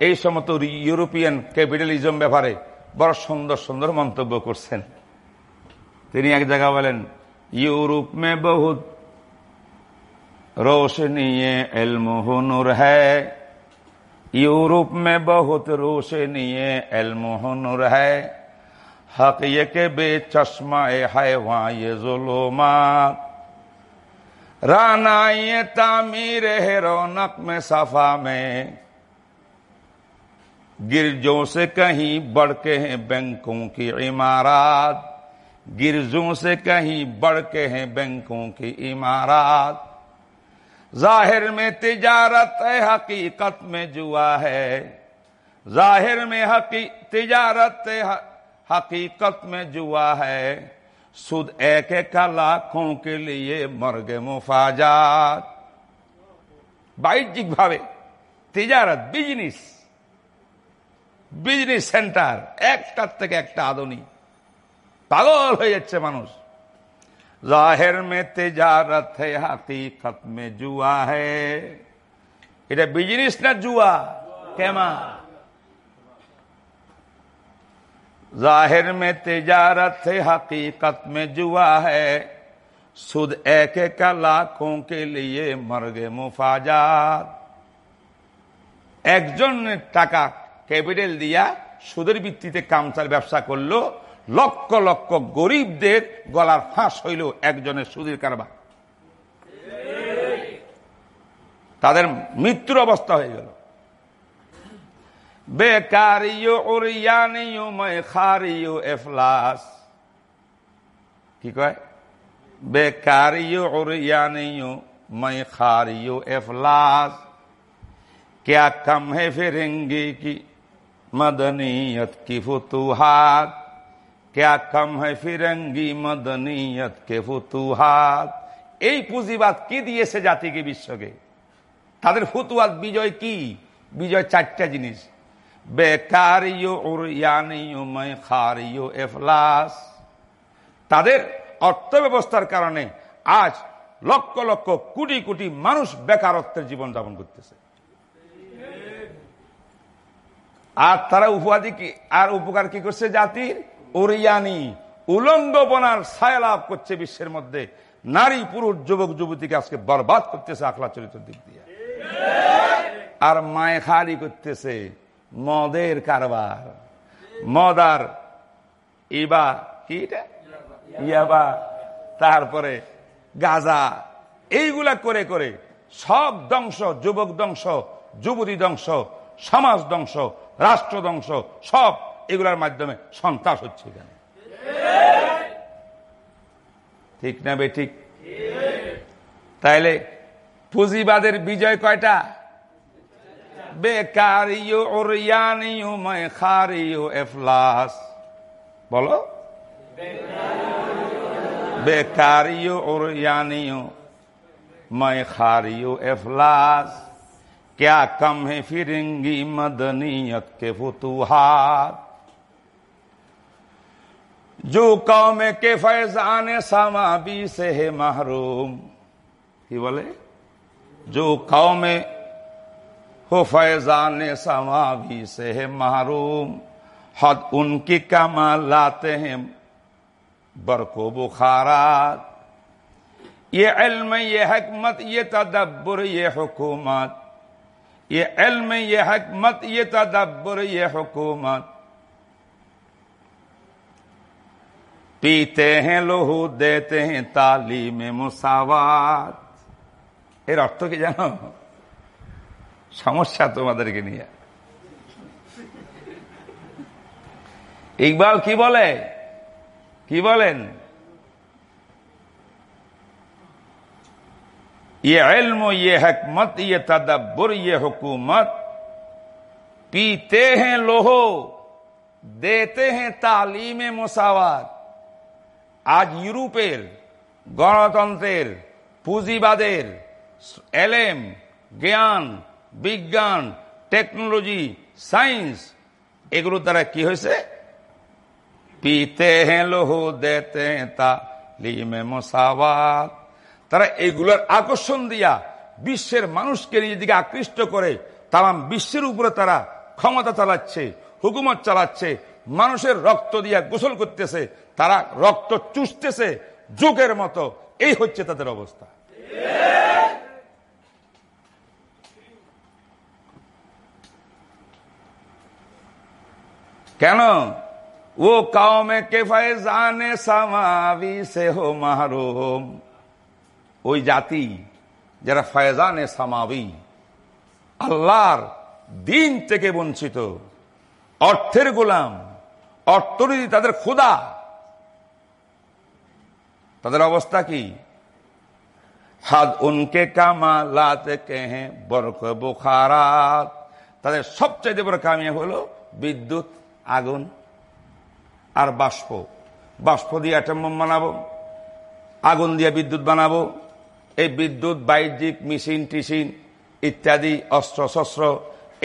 এই সমস্ত ইউরোপিয়ান ক্যাপিটালিজম ব্যাপারে বড় সুন্দর সুন্দর মন্তব্য করছেন। তিনি এক জায়গা বলেন, ইউরোপ মে বহুত روشنی علم ہنر ہے۔ یورپ میں بہت روشنی علم ہنر ہے۔ حق یہ کہ بے چشمہ ہے وہاں یہ ظلمات۔ رانائی تعمیر ہے رونق میں صفا میں۔ گرجوں سے کہیں بڑھ کے ہیں بینکوں کی عمارات۔ گرجوں سے کہیں بڑھ کے ہیں بینکوں کی عمارات۔ ظاہر میں تجارت ہے، حقیقت میں جوا ہے۔ ظاہر میں تجارت ہے حقیقت میں جوا ہے۔ سود ایک ایک لاکھوں کے لیے مرگ مفاجات۔ بائی جگ جی بھاوے، تجارت بزنس বিজনেস সেন্টার একটার থেকে একটা আদনি পাগল হয়ে যাচ্ছে মানুষ জাহের মে তেজারত হাতি হাতিকত মে জুয়া হে এটা বিজনেস না জুয়া কেমা জাহের মে তেজারত হাতি হাকিকত মে জুয়া হে সুদ এক এক লাখোঁ কে লিয়ে মর্গে মুফাজাত একজন টাকা ক্যাপিটাল দিয়া সুদের ভিত্তিতে কামচার ব্যবসা করল লক্ষ লক্ষ গরিবদের গলার ফাঁস হইল একজনের সুদের কারবার তাদের মৃত্যুর অবস্থা হয়ে গেল বেকারিও ওরিয়ানিও খারিও এফলাস কি কয় বেকারিও ওরিয়ানিও খারিও এফলাস क्या कम है फिरेंगे की मदनीयत की फतूहात क्या कम है फिरंगी मदनीयत के फतूहात এই পুঁজিবাদ কি দিয়েছে জাতিকে বিশ্বকে তাদের ফুতুয়াত বিজয় কি বিজয় চারটা জিনিস বেকারিও খারিও এফলাস তাদের অর্থ ব্যবস্থার কারণে আজ লক্ষ লক্ষ কোটি কোটি মানুষ বেকারত্বের জীবন যাপন করতেছে আর তারা উপাধি কি আর উপকার কি করছে জাতির ওরিয়ানি উলঙ্গ বনার ছায়া লাভ করছে বিশ্বের মধ্যে। নারী, পুরুষ, যুবক, যুবতীকে আজকে বরবাদ করতেছে আখলা চরিত্র দিক দিয়ে। আর মায় খারি করতেছে মদের কারবার। মদার ইবা, কি ইয়াবা। তারপরে গাজা। এইগুলা করে করে সব ধ্বংস, যুবক ধ্বংস, যুবতী ধ্বংস, সমাজ ধ্বংস, রাষ্ট্র ধ্বংস, সব এগুলার মাধ্যমে সন্ত্রাস হচ্ছে এখানে ঠিক না বে ঠিক তাইলে পুঁজিবাদের বিজয় কয়টা বেকারিও ওরিয়ানিও খারিও এফলাস বলো বেকারিও ওরিয়ানিও খারিও এফলাস क्या कम है फिरंगी मदनीयत के फतूहात جو قوم کے فیضان ساما بھی سے ہے محروم۔ ہی بولے؟ جو قوم ہو فیضان ساما بھی سے ہے محروم۔ حد ان کی کمال لاتے ہیں برقو بخارات۔ یہ علم، یہ حکمت، یہ تدبر، یہ حکومت۔ یہ علم، یہ حکمت، یہ تدبر، یہ حکومت۔ पीते हैं लोहू देते हैं तालीम मुसावात এর অর্থ কি জানো সমস্যা তোমাদেরকে নিয়ে ইকবাল কি বলে কি বলেন ये इल्म ये हकमत ये तदब्बर ये हुकूमत पीते हैं लोहो देते हैं तालीम मुसावात আজ ইউরোপের গণতন্ত্রের পুঁজিবাদের এলেম জ্ঞান, বিজ্ঞান, টেকনোলজি, সায়েন্স, এগুলোর দ্বারা কি হয়েছে? পিতে হ্যাঁ লোহ দেতে তারা এইগুলোর আকর্ষণ দিয়া বিশ্বের মানুষকে নিজেদিকে আকৃষ্ট করে তারা বিশ্বের উপরে তারা ক্ষমতা চালাচ্ছে, হুকুমত চালাচ্ছে, মানুষের রক্ত দিয়া গোসল করতেছে তারা রক্ত চুষতেছে যুগের মতো। এই হচ্ছে তাদের অবস্থা। কেন? ও কাউমে কে জানে সামাবি সে হো মাহরুম। ওই জাতি যারা ফয়জানে সামাবি, আল্লাহর দিন থেকে বঞ্চিত। অর্থের গোলাম, অর্থনীতি তাদের ক্ষুদা তাদের অবস্থা কি? হাদ উনকে কামালাতে কেহে বরক বোখারাত। তাদের সবচাইতে বড় কামিয়া হলো বিদ্যুৎ, আগুন আর বাষ্প। বাষ্প দিয়ে অ্যাটম বোম বানাবো, আগুন দিয়ে বিদ্যুৎ বানাবো। এই বিদ্যুৎ, বাহ্যিক, মেশিন টিসিন ইত্যাদি, অস্ত্র, শস্ত্র,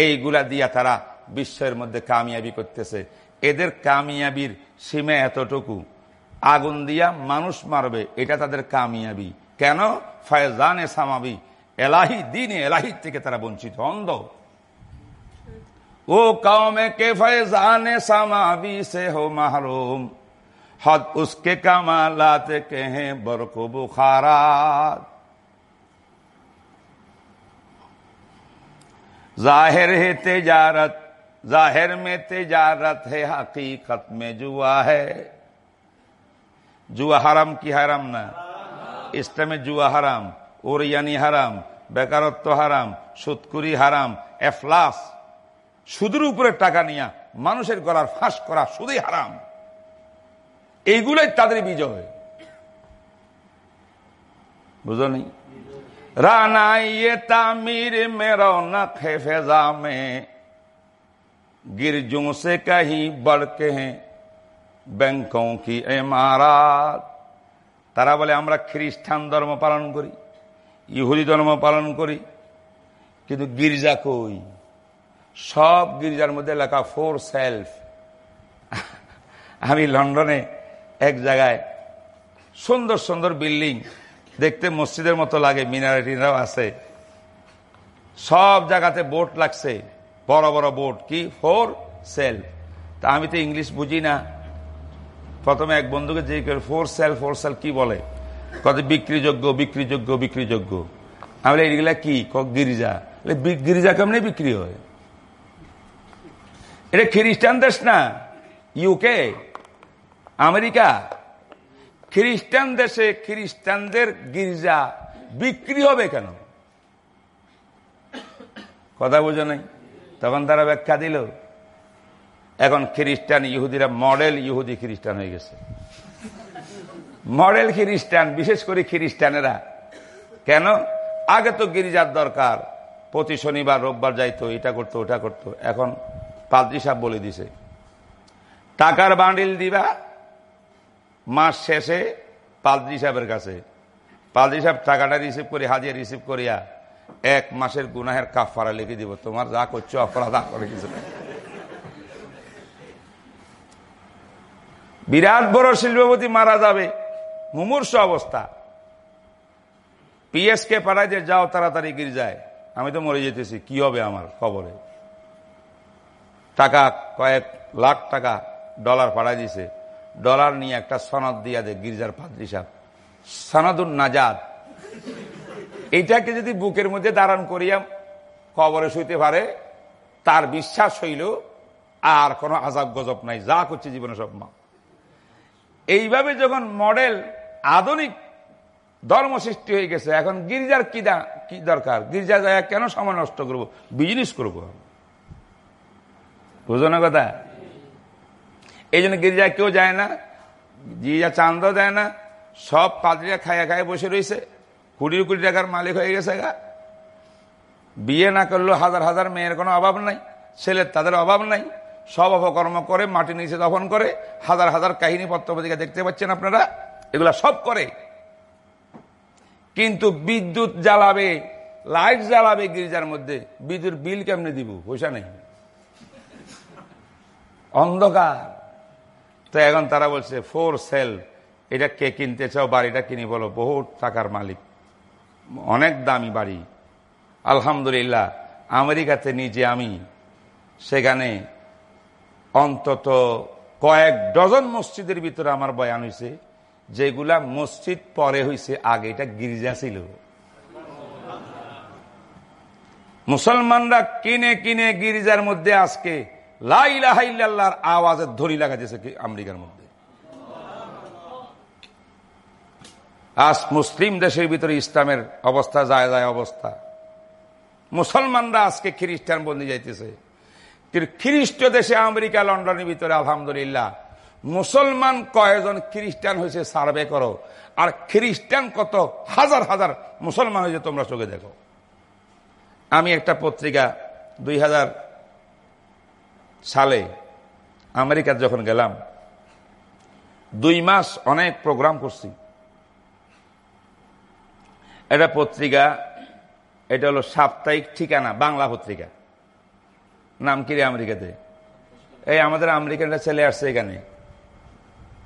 এইগুলা দিয়া তারা বিশ্বের মধ্যে কামিয়াবি করতেছে। এদের কামিয়াবির সীমা এতটুকু আগুন দিয়া মানুষ মারবে، এটা তাদের কামিয়াবি। কেন? ফায়জানে সামাবি। এলাহি দিনে، এলাহি থেকে তারা বঞ্চিত، অন্ধ। ও قوم কে فیضان سماوی সে হো মাহরুম? حد اس کے کمالات کے ہیں برق بخارات ظاہر ہے تجارت ظاہر میں تجارت ہے حقیقت میں جوا ہے जुआ হারাম কি হারাম না ইসলামে জুয়া হারাম ওরিয়ানি হারাম বেকারত্ব হারাম সুৎকুরি হারাম এফলাস সুদের উপরে টাকা নিয়া মানুষের গলার ফাঁস করা সুদই হারাম এইগুলোই তাদের বিজয় বুঝো নি राना ये तामीर में रौनक है फैजा में गिरजों से कहीं बढ़ के हैं ব্যাংকং কি এমারাত? তারা বলে, আমরা খ্রিস্টান ধর্ম পালন করি, ইহুদি ধর্ম পালন করি, কিন্তু গির্জা কই? সব গির্জার মধ্যে লেখা ফোর সেলফ। আমি লন্ডনে এক জায়গায় সুন্দর সুন্দর বিল্ডিং দেখতে মসজিদের মতো লাগে, মিনারিটিরাও আছে। সব জায়গাতে বোট লাগছে, বড় বড় বোট, কি? ফোর সেল তা আমি তো ইংলিশ বুঝি না। প্রথমে এক বন্ধুকে যে করে ফোর সেল ফোর সেল কি বলে? কত, বিক্রিযোগ্য বিক্রিযোগ্য বিক্রিযোগ্য। আমি এইগুলা কি? গির্জা? গির্জা কেমনি বিক্রি হয়? এটা খ্রিস্টান দেশ না ইউকে আমেরিকা। খ্রিস্টান দেশে খ্রিস্টানদের গির্জা বিক্রি হবে কেন? কথা বোঝো নাই? তখন তারা ব্যাখ্যা দিল এখন খ্রিস্টান ইহুদিরা মডেল ইহুদি খ্রিস্টান হয়ে গেছে। মডেল খ্রিস্টান, বিশেষ করে খ্রিস্টানেরা। কেন? আগে তো গির্জার দরকার। প্রতি শনিবার, রোববার যাইতো, এটা করতো, ওটা করতো। এখন পাদ্রি সাহেব বলে দিছে, টাকার বান্ডিল দিবা, মাস শেষে পাদ্রি সাহেবের কাছে। পাদ্রি সাহেব টাকাটা রিসিভ করে হাজিয়ে রিসিভ করিয়া এক মাসের গুনাহের কাফারা লিখে দিব, তোমার যা করছ অপরাধ করে কিছু বিরাট বড় শিল্পপতি মারা যাবে। মুমূর্ষ অবস্থা। পিএসকে পাড়ায় যে যাও তাড়াতাড়ি গির্জায়, আমি তো মরে যেতেছি, কি হবে আমার খবরে টাকা কয়েক লাখ টাকা ডলার পাড়ায় দিছে। ডলার নিয়ে একটা সনদ দিয়া দে গির্জার পাদ্রি সাহেব। নাজাদ। এইটাকে যদি বুকের মধ্যে দাঁড়ান করিয়া কবরে শুইতে পারে, তার বিশ্বাস হইল, আর কোনো আজাব গজব নাই, যা করছে জীবনে সব মা এইভাবে যখন মডেল আধুনিক ধর্ম সৃষ্টি হয়ে গেছে, এখন গির্জার কি কি দরকার? গির্জা যায়, কেন সময় নষ্ট করব? বিজনেস করব বুঝো না কথা? এই জন্য গির্জা কেউ যায় না, গির্জা চান্দ দেয় না, সব পাদ্রিরা খায়া খায় বসে রয়েছে, কুড়ি কোটি টাকার মালিক হয়ে গেছে গা। বিয়ে না করলেও হাজার হাজার মেয়ের কোনো অভাব নাই, ছেলের তাদের অভাব নাই। সব অপকর্ম করে, মাটি নিচে দফন করে, হাজার হাজার কাহিনী পত্রপত্রিকা দেখতে পাচ্ছেন আপনারা? এগুলা সব করে। কিন্তু বিদ্যুৎ জ্বালাবে, লাইট জ্বালাবে গির্জার মধ্যে, বিদ্যুৎ বিল কেমনে দিব? পয়সা নেই। অন্ধকার। তো এখন তারা বলছে ফোর সেল এটা কে কিনতে চাও? বাড়িটা কিনি বলো। বহু টাকার মালিক। অনেক দামি বাড়ি। আলহামদুলিল্লাহ, আমেরিকাতে নিজে আমি, সেখানে অন্তত কয়েক ডজন মসজিদের ভিতরে আমার বয়ান হয়েছে যেগুলা মসজিদ পরে হয়েছে আগে, এটা গির্জা ছিল। মুসলমানরা কিনে কিনে গির্জার মধ্যে আজকে লাইলাহাইল্লাহর আওয়াজের ধরি লাগাতেছে আমেরিকার মধ্যে। আজ মুসলিম দেশের ভিতরে ইসলামের অবস্থা, যায় যায় অবস্থা। মুসলমানরা আজকে খ্রিস্টান বন্দি যাইতেছে। কিন্তু খ্রিস্ট দেশে আমেরিকা, লন্ডনের ভিতরে, আলহামদুলিল্লাহ। মুসলমান কয়জন খ্রিস্টান হয়েছে সার্ভে করো? আর খ্রিস্টান কত? হাজার হাজার মুসলমান হয়েছে, তোমরা চোখে দেখো। আমি একটা পত্রিকা দুই হাজার সালে আমেরিকার যখন গেলাম, দুই মাস অনেক প্রোগ্রাম করছি। এটা পত্রিকা, এটা হলো সাপ্তাহিক ঠিকানা, বাংলা পত্রিকা। নাম কি রে আমেরিকাতে? এই আমাদের আমেরিকান ছেলে আসছে এখানে।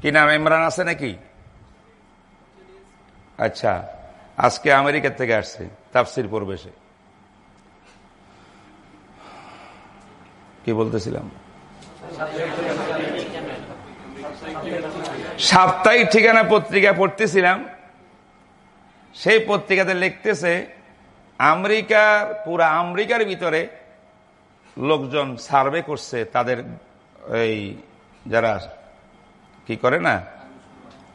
কি নাম, ইমরান আছে নাকি? আচ্ছা আজকে আমেরিকার থেকে আসছে, তাফসির পরিবেশে কি বলতেছিলাম? সাপ্তাহিক ঠিকানা পত্রিকা পড়তেছিলাম। সেই পত্রিকাতে লিখতেছে, আমেরিকার, পুরা আমেরিকার ভিতরে লোকজন সার্ভে করছে, তাদের এই যারা কি করে না?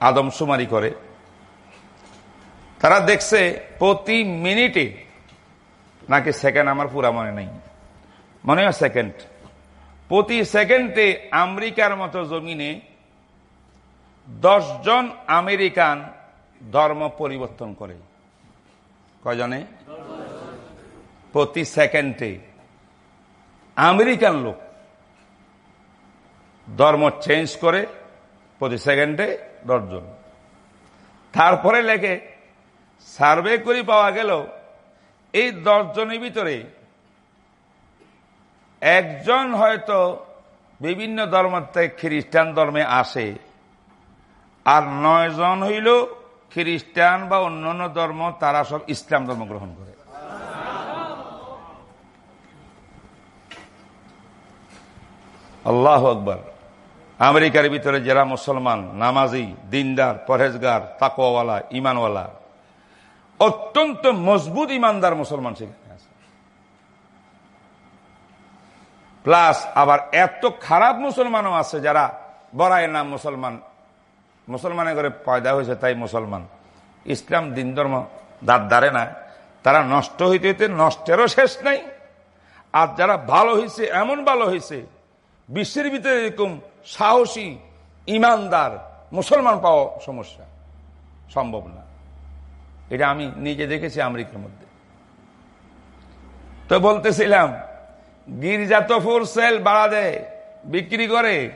আদমশুমারি করে। তারা দেখছে প্রতি মিনিটে নাকি সেকেন্ড আমার পুরা মনে নেই। মনে হয় সেকেন্ড প্রতি সেকেন্ডে আমেরিকার মতো জমিনে জন আমেরিকান ধর্ম পরিবর্তন করে। কয়জনে? প্রতি সেকেন্ডে আমেরিকান লোক। ধর্ম চেঞ্জ করে প্রতি সেকেন্ডে দশজন। তারপরে লেখে সার্ভে করে পাওয়া গেল এই দশজনের ভিতরে একজন হয়তো বিভিন্ন ধর্ম থেকে খ্রিস্টান ধর্মে আসে আর নয়জন হইল খ্রিস্টান বা অন্যান্য ধর্ম, তারা সব ইসলাম ধর্ম গ্রহণ করে। আল্লাহ আকবর। আমেরিকার ভিতরে যারা মুসলমান, নামাজি, দিনদার, পরহেজগার তাকওয়ালা ইমানওয়ালা অত্যন্ত মজবুত ইমানদার মুসলমান সেখানে আছে। প্লাস আবার এত খারাপ মুসলমানও আছে যারা বড়াই নাম মুসলমান, মুসলমানের ঘরে পয়দা হয়েছে তাই মুসলমান। ইসলাম, দিন ধর্ম দাঁত দাঁড়ে না। তারা নষ্ট হইতে হইতে নষ্টেরও শেষ নাই। আর যারা ভালো হয়েছে এমন ভালো হয়েছে বিশ্বের ভিতরে এরকম সাহসী, ইমানদার, মুসলমান পাওয়া সমস্যা সম্ভব না। এটা আমি নিজে দেখেছি আমেরিকার মধ্যে। তো বলতেছিলাম, গির্জা তো ফোর সেল বাড়া দেয়, বিক্রি করে,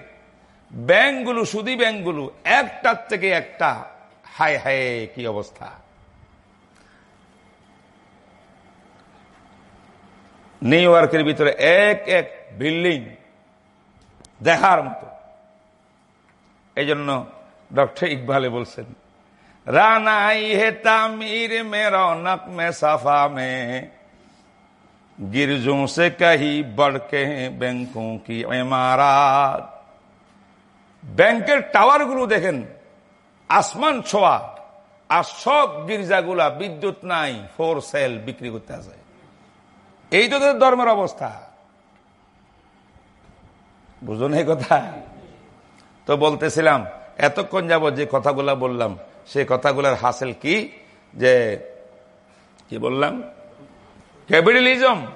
ব্যাংকগুলো, সুদি ব্যাংকগুলো, একটার থেকে একটা, হায় হায়, কি অবস্থা। নিউ ইয়র্কের ভিতরে এক এক বিল্ডিং দেখার মতো। এই জন্য ডক্টর ইকবালে বলছেন, রানাই হে তামির মে রনক মে সাফা মে गिरजों সে কাহি বড়কে হ্যাঁ ব্যাংকো কি ব্যাংকের টাওয়ার ব্যাংকের দেখেন, আসমান ছোয়া, আর সব গির্জাগুলা বিদ্যুৎ নাই, ফোর সেল বিক্রি করতে আছে। এই তো ধর্মের অবস্থা। বুঝুন এই কথা? তো বলতেছিলাম, এতক্ষণ যাব যে কথাগুলা বললাম সেই কথাগুলার হাসিল কি? যে, কি বললাম? ক্যাপিটালিজম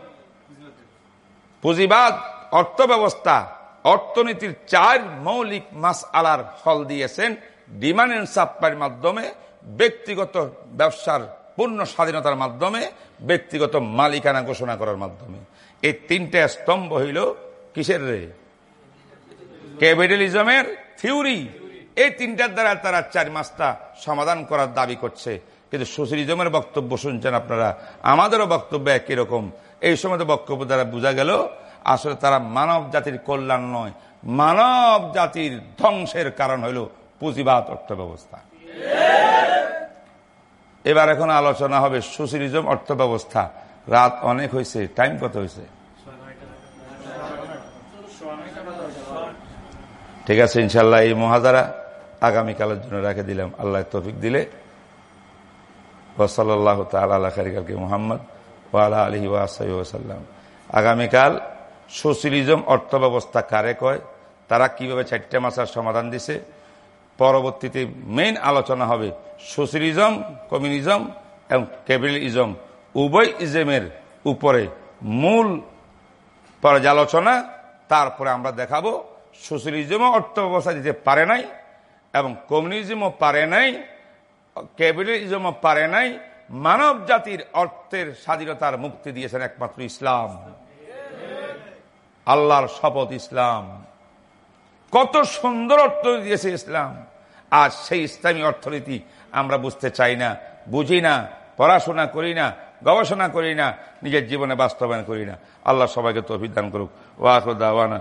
পুঁজিবাদ অর্থ ব্যবস্থা অর্থনীতির চার মৌলিক মাস আলার ফল দিয়েছেন ডিমান্ড এন্ড সাপ্লাইয়ের মাধ্যমে, ব্যক্তিগত ব্যবসার পূর্ণ স্বাধীনতার মাধ্যমে, ব্যক্তিগত মালিকানা ঘোষণা করার মাধ্যমে। এই তিনটা স্তম্ভ হইল কিসের রে? ক্যাপিটালিজমের থিওরি। এই তিনটার দ্বারা তারা চার মাসটা সমাধান করার দাবি করছে। কিন্তু সোশ্যালিজমের বক্তব্য শুনছেন আপনারা। আমাদেরও বক্তব্য একই রকম। এই সময় বক্তব্য দ্বারা বোঝা গেল, আসলে তারা মানব জাতির কল্যাণ নয়। মানব জাতির ধ্বংসের কারণ হইল পুঁজিবাদ অর্থ ব্যবস্থা এবার এখন আলোচনা হবে সোশ্যালিজম অর্থ ব্যবস্থা রাত অনেক হয়েছে টাইম কত হয়েছে ঠিক আছে ইনশাল্লাহ এই মহাদারা আগামীকালের জন্য রেখে দিলাম। আল্লাহ তফিক দিলে। ওসল্লাহ তাল্লাহ খারিকালকে মোহাম্মদ ওয়ালা আলহি ওয়াসাল্লাম আগামীকাল সোশ্যালিজম অর্থ ব্যবস্থা কারে কয়? তারা কীভাবে চারটে মাসার সমাধান দিছে? পরবর্তীতে মেইন আলোচনা হবে সোশ্যালিজম, কমিউনিজম এবং ক্যাপিটালিজম। উভয় ইজমের উপরে মূল পর্যালোচনা, তারপরে আমরা দেখাবো সোশ্যালিজমও অর্থ ব্যবস্থা দিতে পারে নাই, এবং কমিউনিজমও পারে নাই, ক্যাপিটালিজমও পারে নাই মানব জাতির অর্থের স্বাধীনতার মুক্তি দিয়েছেন একমাত্র ইসলাম। আল্লাহর শপথ ইসলাম। কত সুন্দর অর্থনীতি দিয়েছে ইসলাম। আর সেই ইসলামী অর্থনীতি আমরা বুঝতে চাই না, বুঝি না, পড়াশোনা করি না, গবেষণা করি না, নিজের জীবনে বাস্তবায়ন করি না। আল্লাহ সবাইকে তো অভিধান করুক। ওয়াহ দাওয়ানা।